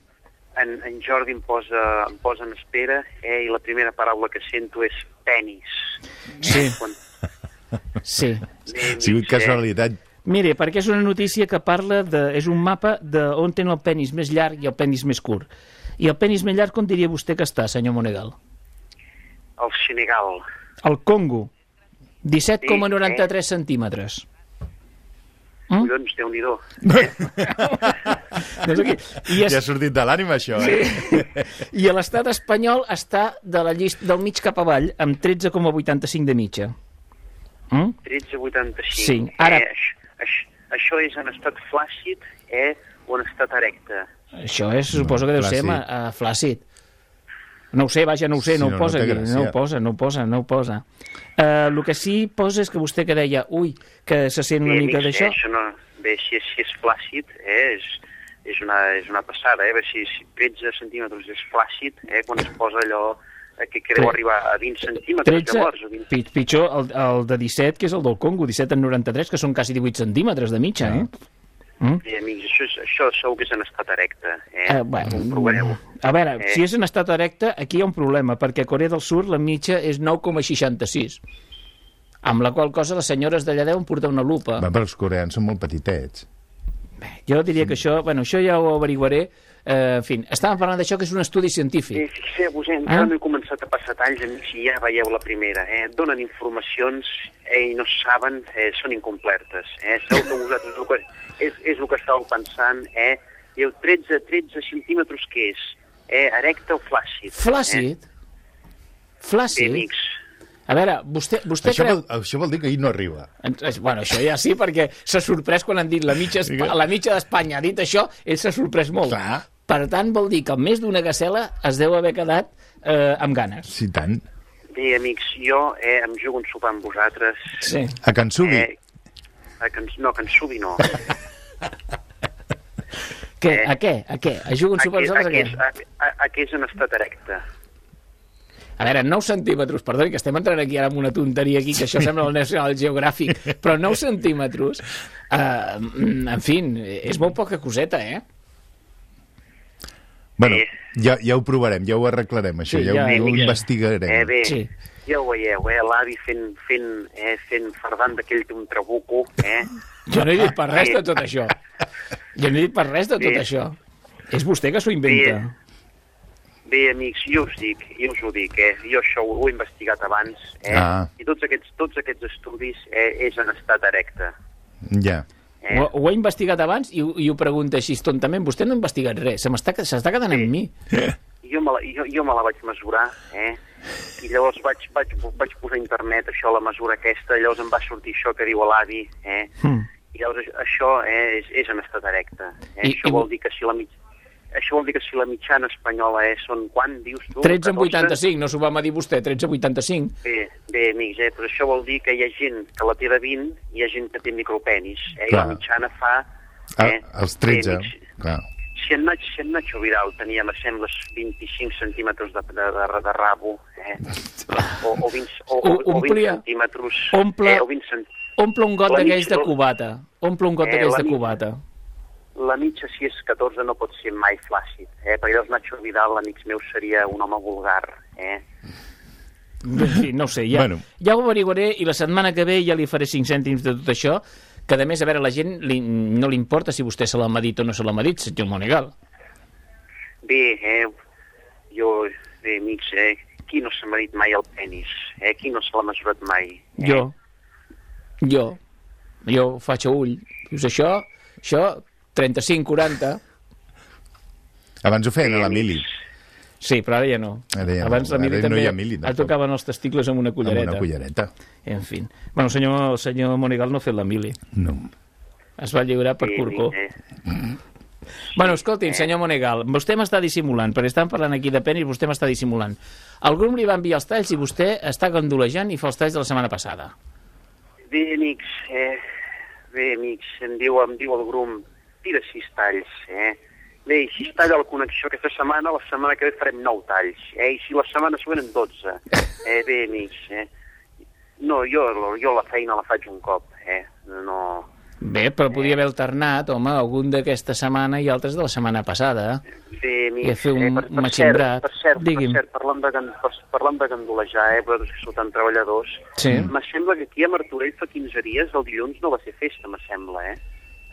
en, en Jordi em posa, em posa en espera, eh, i la primera paraula que sento és penis. Sí. Quan, Sí. Ha sigut casualitat. Mire, perquè és una notícia que parla de... És un mapa de on tenen el penis més llarg i el penis més curt. I el penis més llarg, on diria vostè que està, senyor Monegal? el Senegal. El Congo. 17,93 Sí, centímetres. Mm? Collons, Déu-n'hi-do. *laughs* Doncs aquí. I és... Ja ha sortit de l'ànima, això, eh? *laughs* I a l'estat espanyol està de la llista del mig cap avall amb 13,85 de mitja. Mm? 13,85. Sí, ara- Eh, això, això, és en estat flàcid, eh, o en estat erecte. Això és, suposo que deu ser flàcid. uh, flàcid. No ho sé, vaja, no ho sé, Sí, no, no, ho posa no no ho posa, no ho posa, no ho posa. Uh, el que sí posa és que vostè que deia, ui, que se sent una Bé, mica d'això... Eh, no, bé, si és, si és flàcid, eh, és, és, una, és una passada, eh? Bé, si, si 13 centímetres és flàcid, eh, quan es posa allò eh, que, que Tre- arribar a 20 centímetres, 13, llavors, o 20... pi- pitjor el, el de 17, que és el del Congo, 17 en 93, que són quasi 18 centímetres de mitja, eh? Mm? Bé, amics, això, és, això segur que és en estat erecte, eh? Eh, bueno, Ho provareu. a veure, Eh. si és en estat erecte, aquí hi ha un problema, perquè a Corea del Sur la mitja és 9,66, amb la qual cosa les senyores d'allà deuen portar una lupa. Va, però els coreans són molt petitets. Jo diria que això, bueno, això ja ho averiguaré. Eh, en fi, estàvem parlant d'això que és un estudi científic. Eh, fixeu-vos, eh, encara no he començat a passar talls, amics, i ja veieu la primera. Eh? Donen informacions eh, i no saben, eh, són incomplertes. Eh? Segur que vosaltres el que, és, és el que estàveu pensant. Eh? Diu 13, 13 centímetres, què és? Eh? Erecte o flàcid? Flàcid? Eh? Flàcid? Bé, amics, A veure, vostè, vostè Això creu... vol, això vol dir que ahir no arriba. Es- Bueno, això ja sí, perquè s'ha sorprès quan han dit la mitja, Espa- la mitja d'Espanya. Ha dit això, ell s'ha sorprès molt. Clar. Per tant, vol dir que amb més d'una gacela es deu haver quedat eh, amb ganes. Sí, tant. bé, amics, jo eh, em jugo un sopar amb vosaltres. Sí. A Can Subi. Eh, a can, no, a Can Subi no. *laughs* Què? Eh. A què? A què? A jugar un sopar què, a, nosaltres a què a, a, a què és en estat erecte? A veure, 9 centímetres, perdoni, que estem entrant aquí ara amb una tonteria aquí, que això sembla el National Geographic, però 9 centímetres, eh, en fi, és molt poca coseta, eh? Bueno, ja, ja ho provarem, ja ho arreglarem, això, Sí, ja, ja, ho, ho ja. investigarem. Eh, bé, Sí. ja ho veieu, eh? L'avi fent, fent, eh, fent fardant d'aquell té un trabuco, eh? Jo no he dit per res de tot això. Jo no he dit per res de tot Bé. això. És vostè que s'ho inventa. Bé, amics, jo us dic, jo us ho dic, eh? Jo això ho, ho he investigat abans, eh? Ah. I tots aquests, tots aquests estudis eh, és en estat erecte. Ja. Eh? Ho, ho he investigat abans i, i ho pregunta així tontament. Vostè no ha investigat res, se m'està s'està quedant amb mi. Jo me, la, jo, jo me la vaig mesurar, eh? I llavors vaig, vaig, vaig posar a internet això, la mesura aquesta, llavors em va sortir això que diu l'avi, eh? Hmm. I llavors això- eh, és, és en estat erecte. Eh? I- això i- vol dir que si la mig... Això vol dir que si la mitjana espanyola eh, són quan, dius tu? 13 en 14? 85, no s'ho va dir vostè, 13 en 85. Bé, amics, eh? però això vol dir que hi ha gent que la té de 20 i hi ha gent que té micropenis, eh? I Clar. la mitjana fa... Ah, Eh? els 13, Bé, amics, clar. si en Nacho, si en Nacho Vidal tenia, me sembla, 25 centímetres de, de, de, de rabo, eh? o, o 20, o, o, o 20 Omplia- centímetres... omple- Eh, o 20 cent... Omple un got d'aquells de cubata. Omple un got Eh, d'aquells de cubata. La mitja, si és 14, no pot ser mai flàcid, eh? perquè llavors Nacho Vidal, amics meus, seria un home vulgar, eh? En fi, no ho sé, ja, Bueno. ja ho averiguaré i la setmana que ve ja li faré 5 cèntims de tot això, que a més, a veure, a la gent li, no li importa si vostè se l'ha medit o no se l'ha medit, senyor Monegal. Bé, eh, jo, bé, amics, eh, qui no s'ha medit mai el penis? Eh? Qui no se l'ha mesurat mai? Jo, jo, jo faig a ull. Dius, això, això, 35-40, Abans ho feien a la mili. Sí, però ara ja no. Ara ja no. Abans la mili Ara no també hi ha mili, tampoc. tocaven els testicles amb una cullereta. Amb una cullereta. En fi. Bueno, el senyor, el senyor Monegal no ha fet la mili. No. Es va lliurar per Corcó. Bueno, escolti'm, senyor Monegal, vostè m'està dissimulant, perquè estàvem parlant aquí de penis, vostè m'està dissimulant. El grup li va enviar els talls i vostè està gandolejant i fa els talls de la setmana passada. Bé, amics, eh, bé, amics, em diu, em diu el Grum, tira sis talls, eh? Bé, i si es talla la connexió aquesta setmana, la setmana que ve farem nou talls, eh? I si la setmana següent en dotze. *laughs* Eh, bé, amics, eh? No, jo, jo la feina la faig un cop, eh? No... Bé, però podia haver alternat, home, algun d'aquesta setmana i altres de la setmana passada. Bé, amics, I a fer un eh, per, per, cert, per cert, per Digui'm. cert, parlant de, per, parlant de gandolejar, eh, vosaltres que sou tan treballadors, Sí. me sembla que aquí a Martorell fa 15 dies, el dilluns no va ser festa, me sembla, eh?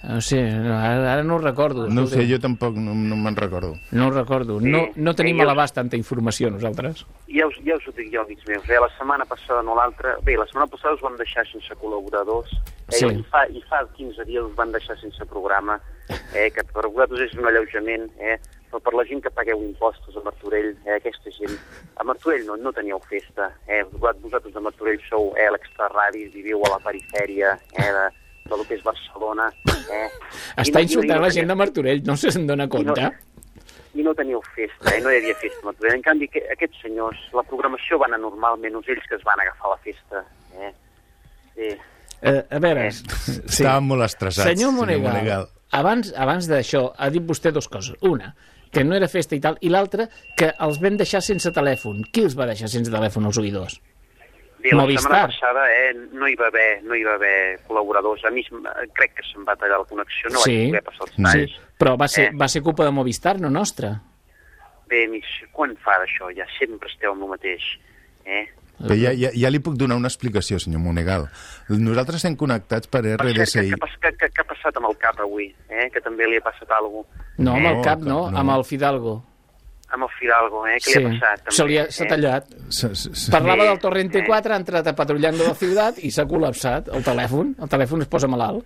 No sé, ara, ara no ho recordo. No ho sé, jo tampoc no, no me'n recordo. No ho recordo. No, no tenim Sí, a l'abast tanta informació, nosaltres. Ja us, ja us ho dic jo, amics meus, eh? la setmana passada no l'altra... Bé, la setmana passada us van deixar sense col·laboradors, eh? Sí. i, fa, i fa 15 dies us van deixar sense programa, eh? que per vosaltres és un alleujament, eh? però per la gent que pagueu impostos a Martorell, eh? aquesta gent... A Martorell no, no teníeu festa, eh? vosaltres de Martorell sou eh? l'extraradis, viviu a la perifèria eh? de, de lo que és Barcelona. Eh? I Està no- i no- i insultant no la teniu- gent de Martorell, no se'n dona compte? i no teníeu festa, eh? no hi havia festa a Martorell. En canvi, que, aquests senyors, la programació va anar normal, menys ells que es van agafar la festa. Eh? Sí. Eh, a veure... Sí. Estàvem molt estressats, Senyor senyor Monegal, Monegal. abans, abans d'això ha dit vostè dues coses. Una, que no era festa i tal, i l'altra, que els vam deixar sense telèfon. Qui els va deixar sense telèfon, els oïdors? Bé, la Movistar. setmana passada eh, no, hi va haver, no hi va haver col·laboradors. A mi crec que se'm va tallar la connexió, no sí, vaig poder passar els talls. sí, però va ser, Eh. va ser culpa de Movistar, no nostra. Bé, amics, quan fa d'això? Ja sempre esteu amb el mateix. Eh? Però ja, ja, ja li puc donar una explicació, senyor Monegal. Nosaltres estem connectats per Per cert, RDSI. què, ha passat amb el cap avui? Eh? Que també li ha passat alguna cosa. No, amb el No, cap no, no. amb el Fidalgo. Amb el Fidalgo, eh? Què Sí, li ha passat? També, se li ha- s'ha eh? tallat. Se- se- se- Parlava Sí, del Torrente eh. 4, ha entrat a patrullando la ciutat i s'ha col·lapsat el telèfon. El telèfon es posa malalt.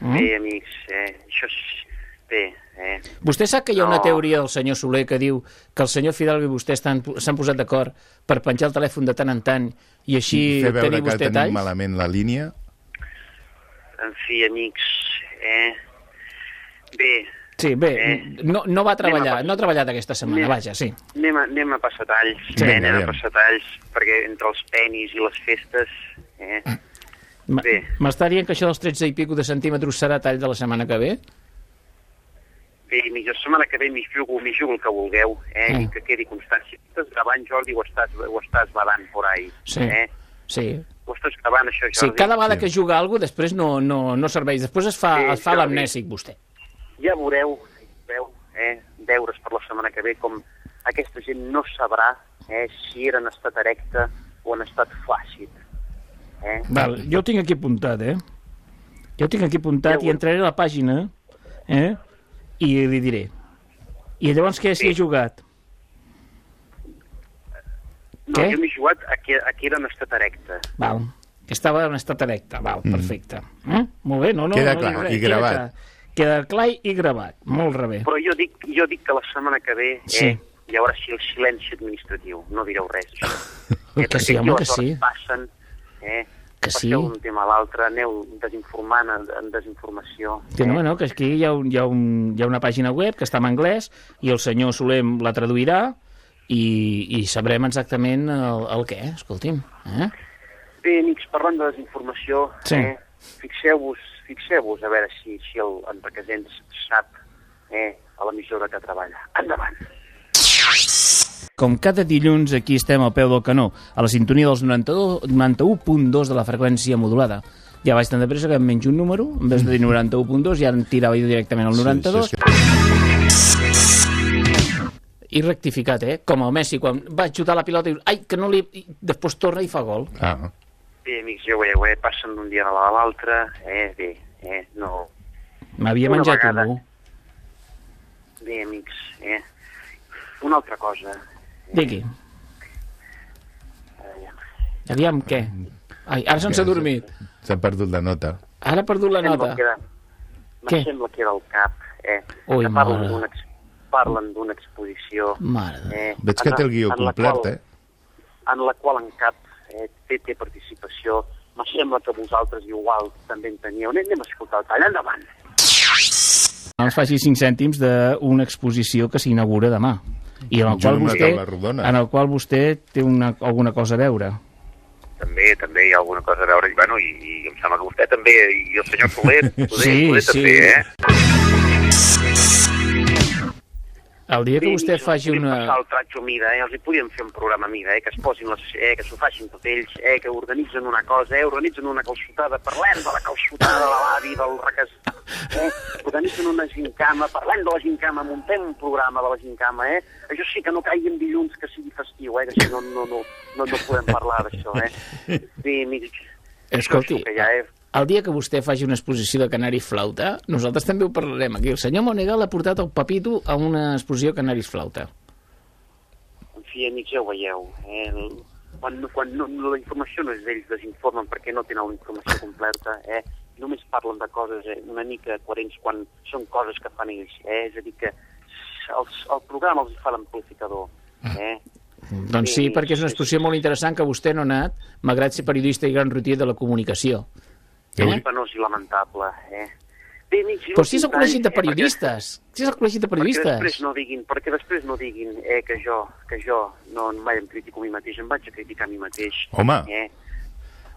Mm? Bé, amics, eh? Això és... Bé, eh? Vostè sap que hi ha una No. teoria del senyor Soler que diu que el senyor Fidalgo i vostè estan- s'han posat d'acord per penjar el telèfon de tant en tant i així Fer veure tenir que vostè tenim talls? malament la línia. En fi, amics, eh? Bé, Sí, bé, Eh. no, no va treballar, Anem a- no ha treballat aquesta setmana, Anem- vaja, sí. anem a, anem a passar talls, Sí, eh? anem aviam. a passar talls, perquè entre els penis i les festes, eh? M'està dient que això dels 13 i pico de centímetres serà tall de la setmana que ve? Bé, la setmana que ve m'hi jugo, m'hi jugo el que vulgueu, eh? Mm. I que quedi constància. Estàs gravant, Jordi, o estàs, o estàs badant por ahí, Sí, eh? sí. O estàs gravant això, Jordi? Sí, cada vegada que juga alguna cosa, després no, no, no serveix. Després es fa, Sí, es fa l'amnèsic, vostè. Ja veureu, veu, eh? Deures per la setmana que ve, com aquesta gent no sabrà eh, si era en estat erecte o en estat flàcid. Eh? Val, jo ho tinc aquí apuntat, eh? Jo ho tinc aquí apuntat i entraré a la pàgina eh? i li diré. I llavors què s'hi ha jugat? No, Què? jo m'he jugat a que, a que era en estat erecte. Val. Que estava en estat erecte. Val, perfecte. Eh? Molt bé, no, no. Queda no clar, res, i gravat. Queda clar, queda clar i gravat. Molt rebé. Però jo dic, jo dic que la setmana que ve Sí. eh, hi haurà sí el silenci administratiu. No direu res. Això. *laughs* Que sí, home, que sí. Passen, eh, Que sí. d'un tema a l'altre, aneu desinformant en, desinformació. Que no, no, que aquí hi ha, un, hi, ha un, hi ha una pàgina web que està en anglès i el senyor Soler la traduirà i, i sabrem exactament el, el què, escolti'm. Eh? Bé, amics, parlant de desinformació, Sí. eh, fixeu-vos fixeu-vos a veure si, si el Enriquesens sap eh, a l'emissora que treballa. Endavant. Com cada dilluns, aquí estem al peu del canó, a la sintonia dels 92 91.2 de la freqüència modulada. Ja vaig tan de pressa que em menjo un número, en vez de dir 91.2 ja em tirava jo directament al 92. I rectificat, eh? Com el Messi, quan va xutar la pilota i diu, ai, que no li... i després torna i fa gol. Ah. Bé, amics, ja ho veieu, eh, passen d'un dia a l'altre, eh, bé, eh, no... M'havia menjat vegada. un Bé, amics, eh, una altra cosa. Digui. Aviam, què? Ai, ara se'ns ha dormit. S'ha perdut la nota. Ara ha perdut la nota. Que era, Què? me sembla que era el cap, eh, Ui, que parla mare. d'un ex- parlen d'una exposició... Mare eh, Veig que té el guió complet, qual- eh? en la qual en cap eh, té, té participació. Me sembla que vosaltres igual també en teníeu. Anem, anem a escoltar el tall. Endavant. No ens faci 5 cèntims d'una exposició que s'inaugura demà i en el, qual vostè, en el qual vostè té una, alguna cosa a veure. També, també hi ha alguna cosa a veure. I, bueno, i, i em sembla que vostè també, i el senyor Soler, Soler, *laughs* Sí, Soler sí. també, eh? El dia que vostè faci una... El tratxo a mida, eh? Els hi podríem fer un programa mida, eh? Que es posin les... Eh? Que s'ho facin tot ells, eh? Que organitzen una cosa, eh? Organitzen una calçotada, parlem de la calçotada de l'avi, del reques... Eh? Organitzen una gincama, parlem de la gincama, muntem un programa de la gincama, eh? Això sí que no caigui en dilluns que sigui festiu, eh? Que si no, no, no, no, no podem parlar d'això, eh? Sí, mira, Escolti, que ja, eh? El dia que vostè faci una exposició de canari flauta, nosaltres també ho parlarem aquí. El senyor Monegal ha portat el papito a una exposició de canaris flauta. en fi, amics, ja ho veieu. Eh? El, quan, quan no, la informació no és d'ells, desinformen perquè no tenen la informació completa. Eh? Només parlen de coses eh, una mica coherents quan són coses que fan ells. Eh? És a dir, que els, el programa els fa l'amplificador. Eh? Doncs sí, perquè és una exposició molt interessant que vostè no ha anat, malgrat ser periodista i gran rutier de la comunicació. Eh? És penós i lamentable. Eh? Bé, amics, Però si és el col·legi de tall, eh, perquè- periodistes, si és el col·legi de Perquè després periodistes. no diguin, perquè després no diguin eh, que jo, que jo no mai em critico a mi mateix, em vaig a criticar a mi mateix. Home. Eh?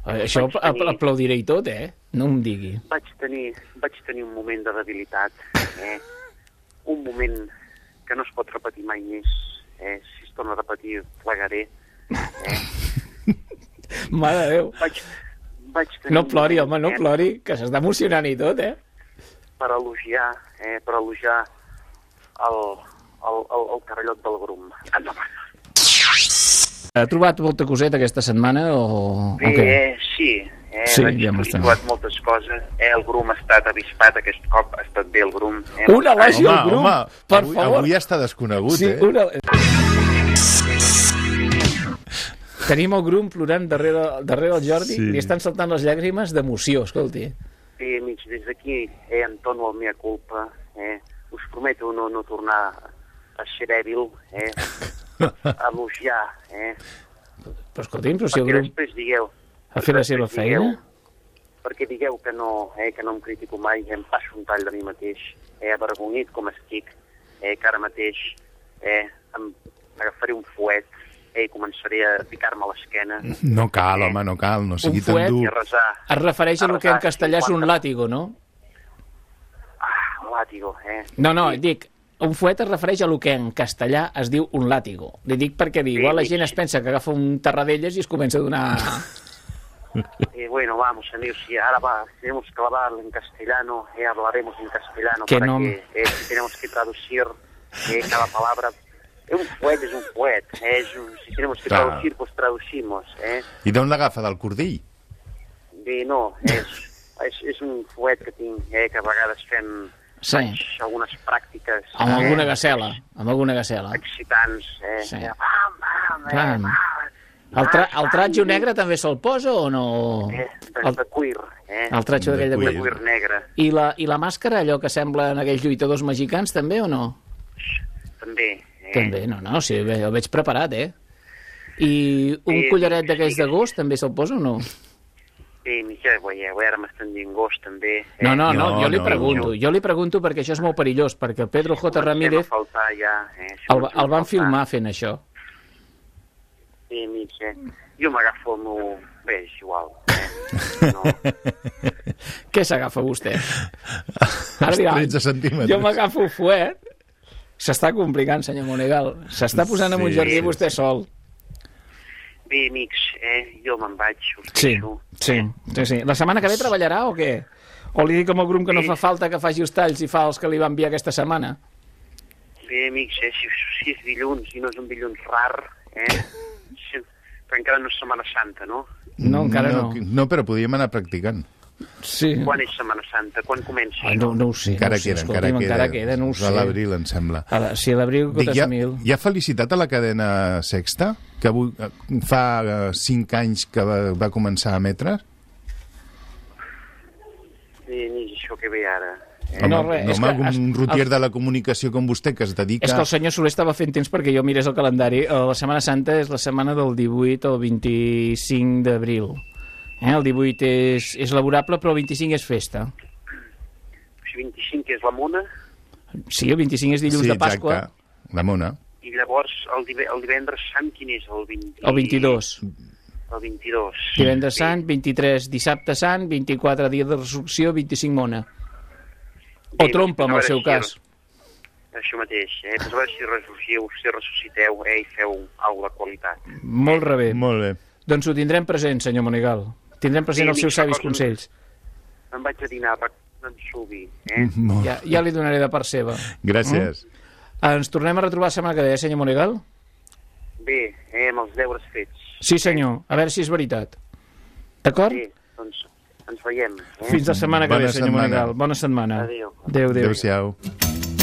Eh, Això tenir- apl- aplaudiré i tot, eh? No em digui. vaig tenir, vaig tenir un moment de debilitat, eh? un moment que no es pot repetir mai més. Eh? Si es torna a repetir, plegaré. *laughs* Mare de Déu. Vaig, vaig tenir No plori, home, no plori, que s'està emocionant i tot, eh? Per elogiar, eh? per elogiar el, el, el, el carrellot del grum. Endavant. Ha trobat molta coseta aquesta setmana o, Bé, què? eh, sí, eh, Sí, vaig, ja he m'està. trobat moltes coses. Eh, el grum ha estat avispat aquest cop, ha estat bé el grum. Eh, Un elogi al grup, per avui, favor. Avui ja està desconegut, Sí, eh? una... Tenim el grum plorant darrere, darrere el Jordi, Sí. sí. li estan saltant les llàgrimes d'emoció, escolti. Bé, amics, des d'aquí eh, entono el mea culpa. Eh, us prometo no, no tornar a ser dèbil, eh, *laughs* a elogiar, eh, Però escolti'm, però si el perquè grup després digueu... ha fet la seva feina... digueu- Perquè digueu que no, eh, que no em critico mai, em passo un tall de mi mateix, eh, avergonyit com estic, eh, que ara mateix eh, em agafaré un fuet eh, i començaré a picar-me l'esquena. No cal, home, no cal, no sigui Un tan dur. I a resar. Es refereix a A el que en castellà és un 50. làtigo, no? Ah, làtigo, eh? No, no, dic, un fuet es refereix a el que en castellà es diu un làtigo. Li dic perquè igual la gent es pensa que agafa un terradelles i es comença a donar... *laughs* Eh, bueno, vamos, amigos, si ahora va, tenemos que hablar en castellano, eh, hablaremos en castellano Que para no- que eh, si tenemos que traducir eh, cada palabra. Eh, un fuet es un fuet, eh, es un- si tenemos que Claro. traducir, pues traducimos. Eh. I d'on l'agafa? Del cordill? Bé, no, és, és, és un fuet que tinc, eh, que a vegades fem Sí. faig algunes pràctiques Amb alguna eh, gasela, amb alguna gasela. excitants. Eh, Sí. eh, pam, pam, eh, pam, El, tra el tratjo negre també se'l posa o no? de, El, de cuir. Eh? el tratxo d'aquell de de cuir. cuir negre, I la, I la màscara, allò que semblen aquells lluitadors mexicans, també o no? també. També, no, no, sí, bé, el veig preparat, eh? I un Sí, collaret d'aquells de gos també se'l posa o no? Sí, ja veieu, eh, ara m'estan dient gos també. Eh? No, no, no, No, jo li no, pregunto, jo li pregunto perquè això és molt perillós, perquè Pedro J. Ramírez faltar ja, eh? el, el van filmar fent això. Sí, eh? Jo m'agafo el meu... Bé, és igual. Eh? *laughs* Què s'agafa vostè? *laughs* Ara dirà, 13 centímetres. jo m'agafo el fuet. S'està complicant, senyor Monegal. S'està posant en un Sí, jardí sí, vostè sol. Bé, amics, eh? Jo me'n vaig, Sí, sí, sí, sí. La setmana que ve treballarà o què? O li dic com el grup que no fa falta que faci els talls i fa els que li va enviar aquesta setmana? Bé, amics, eh? Si, si és dilluns i no és un dilluns rar, eh? *laughs* Si, però encara no és Setmana Santa, no? No, encara no. No, però podíem anar practicant. Sí. Quan és Setmana Santa? Quan comença? Ai, no, no ho sé. Encara no ho sé, queda, encara queda. encara queda, no ho sé. A l'abril, em sembla. A la, si a l'abril cotes ja, mil. ja felicitat a la cadena Sexta, que avui, eh, fa eh, cinc anys que va, va començar a emetre. Bé, amics, això que ve ara, Home, No, no, res, no és home, que- un rotier de la comunicació com vostè, que es dedica... És que el senyor Soler estava fent temps perquè jo mirés el calendari. Eh, La Setmana Santa és la setmana del 18 al 25 d'abril. Eh? El 18 és, és laborable, però el 25 és festa. Sigui, 25 és la mona, Sí, el 25 és dilluns sí, de Pasqua. Exacte. La mona. i llavors el, el divendres sant quin és? El, 20, El 22. El 22. Divendres sant, 23 dissabte sant, 24 dia de resurrecció, 25 mona. O Bé, trompa, en el seu si- cas. Això mateix, eh? Pues a veure si ressusciteu, si ressusciteu eh? i feu alguna qualitat. Molt rebé. Molt bé. Doncs ho tindrem present, senyor Monegal. Tindrem present Sí, els seus savis consells. Em vaig a dinar per en subi, eh? Molt. Ja, ja li donaré de part seva. Gràcies. Mm? Ens tornem a retrobar la setmana que ve, eh, senyor Monegal? Bé, eh, amb els deures fets. Sí, senyor. A veure si és veritat. D'acord? Sí, doncs ens veiem. Eh? Fins la setmana que Bona ve, senyor setmana. Monegal. Bona setmana. Adéu. Adéu, adéu. Adéu-siau. I'm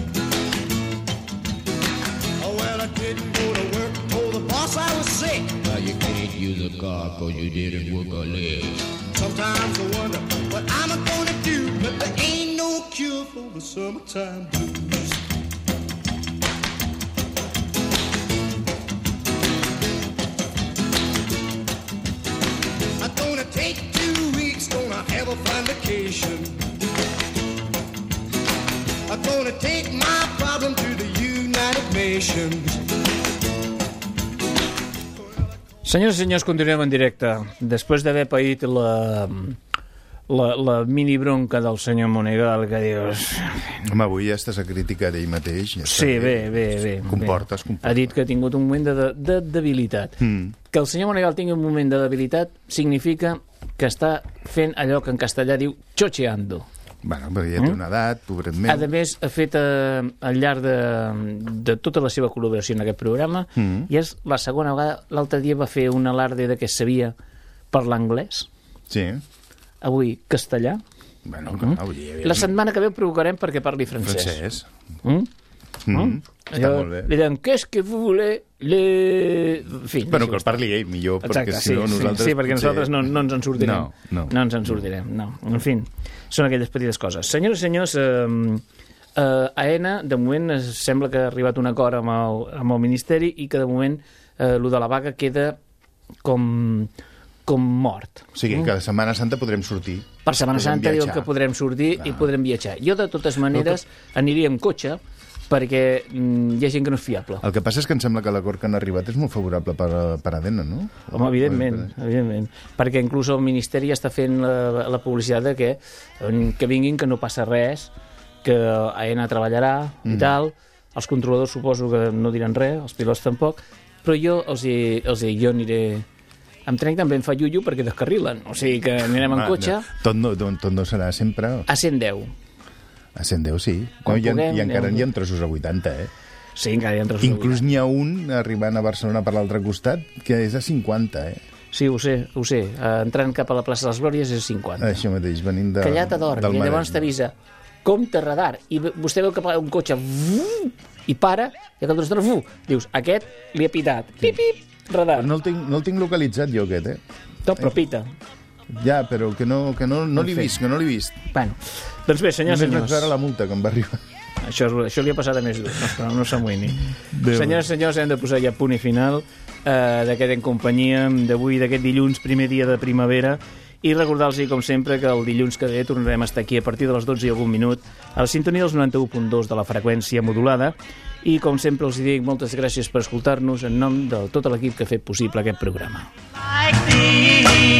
Well, I didn't go to work, told the boss I was sick. Now you can't use a car cause you didn't work a leg. Sometimes I wonder what I'm gonna do, but there ain't no cure for the summertime blues. I'm gonna take two weeks, gonna have a fine vacation. I'm gonna take my problem to the. Senyors i senyors, continuem en directe. Després d'haver paït la, la, la mini bronca del senyor Monegal, que dius... Home, avui ja estàs a crítica d'ell mateix. Ja Sí, bé, bé, bé. Comportes, bé. Ha dit que ha tingut un moment de, de, de debilitat. Mm. Que el senyor Monegal tingui un moment de debilitat significa que està fent allò que en castellà diu chocheando. Bueno, perquè ja té Mm? una edat, pobret meu. A més, ha fet eh, al llarg de, de tota la seva col·laboració en aquest programa Mm. i és la segona vegada, l'altre dia va fer un alarde de que sabia parlar anglès, Sí. avui castellà. Bueno, clar, vull dir, La setmana que ve provocarem perquè parli francès. Francès. Mm? Mm. Està Allò, molt bé. Li diuen, qu'est-ce que vous voulez le... En fi, Bueno, no que el parli ell millor, Exacte, perquè si sí, no sí, nosaltres... Sí, perquè potser- nosaltres no, no ens en sortirem. No, no. no ens en sortirem, no. En fi, són aquelles petites coses. Senyores i senyors, eh, eh, AENA, de moment, sembla que ha arribat un acord amb el, amb el Ministeri i que, de moment, eh, el de la vaga queda com, com mort. O sigui, que a Setmana Santa podrem sortir. Per Setmana Podrem Santa diuen que podrem sortir i podrem viatjar. Jo, de totes maneres, aniria amb cotxe perquè mm, hi ha gent que no és fiable. El que passa és que em sembla que l'acord que han arribat és molt favorable per, per Adena, no? Home, evidentment, evidentment. Perquè inclús el Ministeri està fent la, la publicitat de que, eh, que vinguin, que no passa res, que AENA treballarà mm. i tal, els controladors suposo que no diran res, els pilots tampoc, però jo els hi, els hi jo aniré... Em trenc també em fa llullo perquè descarrilen, o sigui que anirem en Ah, cotxe no, tot, no, tot no serà sempre... a 110. A 110, sí. No, Quan i, en, puguem, I encara n'hi ha trossos a 80, eh? Sí, encara hi ha trossos Inclús n'hi ha un arribant a Barcelona per l'altre costat que és a 50, eh? Sí, ho sé, ho sé. Uh, entrant cap a la plaça de les Glòries és 50. Això mateix, venint de, Callat a dorm, del i llavors t'avisa compte radar, i vostè veu que un cotxe i para, i a cap vuh, dius, aquest li ha pitat, pip, pip, radar. No el, tinc, no el tinc localitzat jo, aquest, eh? Tot, però pita. Ja, però que no, que no, no l'he vist, que no l'he vist. Bueno, doncs bé, senyors i Només senyors. veure la multa que em va arribar. Això, això li ha passat a més dur, no, però no s'amoïni. Senyors i senyors, hem de posar ja punt i final eh, d'aquest en companyia d'avui, d'aquest dilluns, primer dia de primavera, i recordar-los, com sempre, que el dilluns que ve tornarem a estar aquí a partir de les 12 i algun minut a la sintonia dels 91.2 de la freqüència modulada i, com sempre, els dic moltes gràcies per escoltar-nos en nom de tot l'equip que ha fet possible aquest programa. I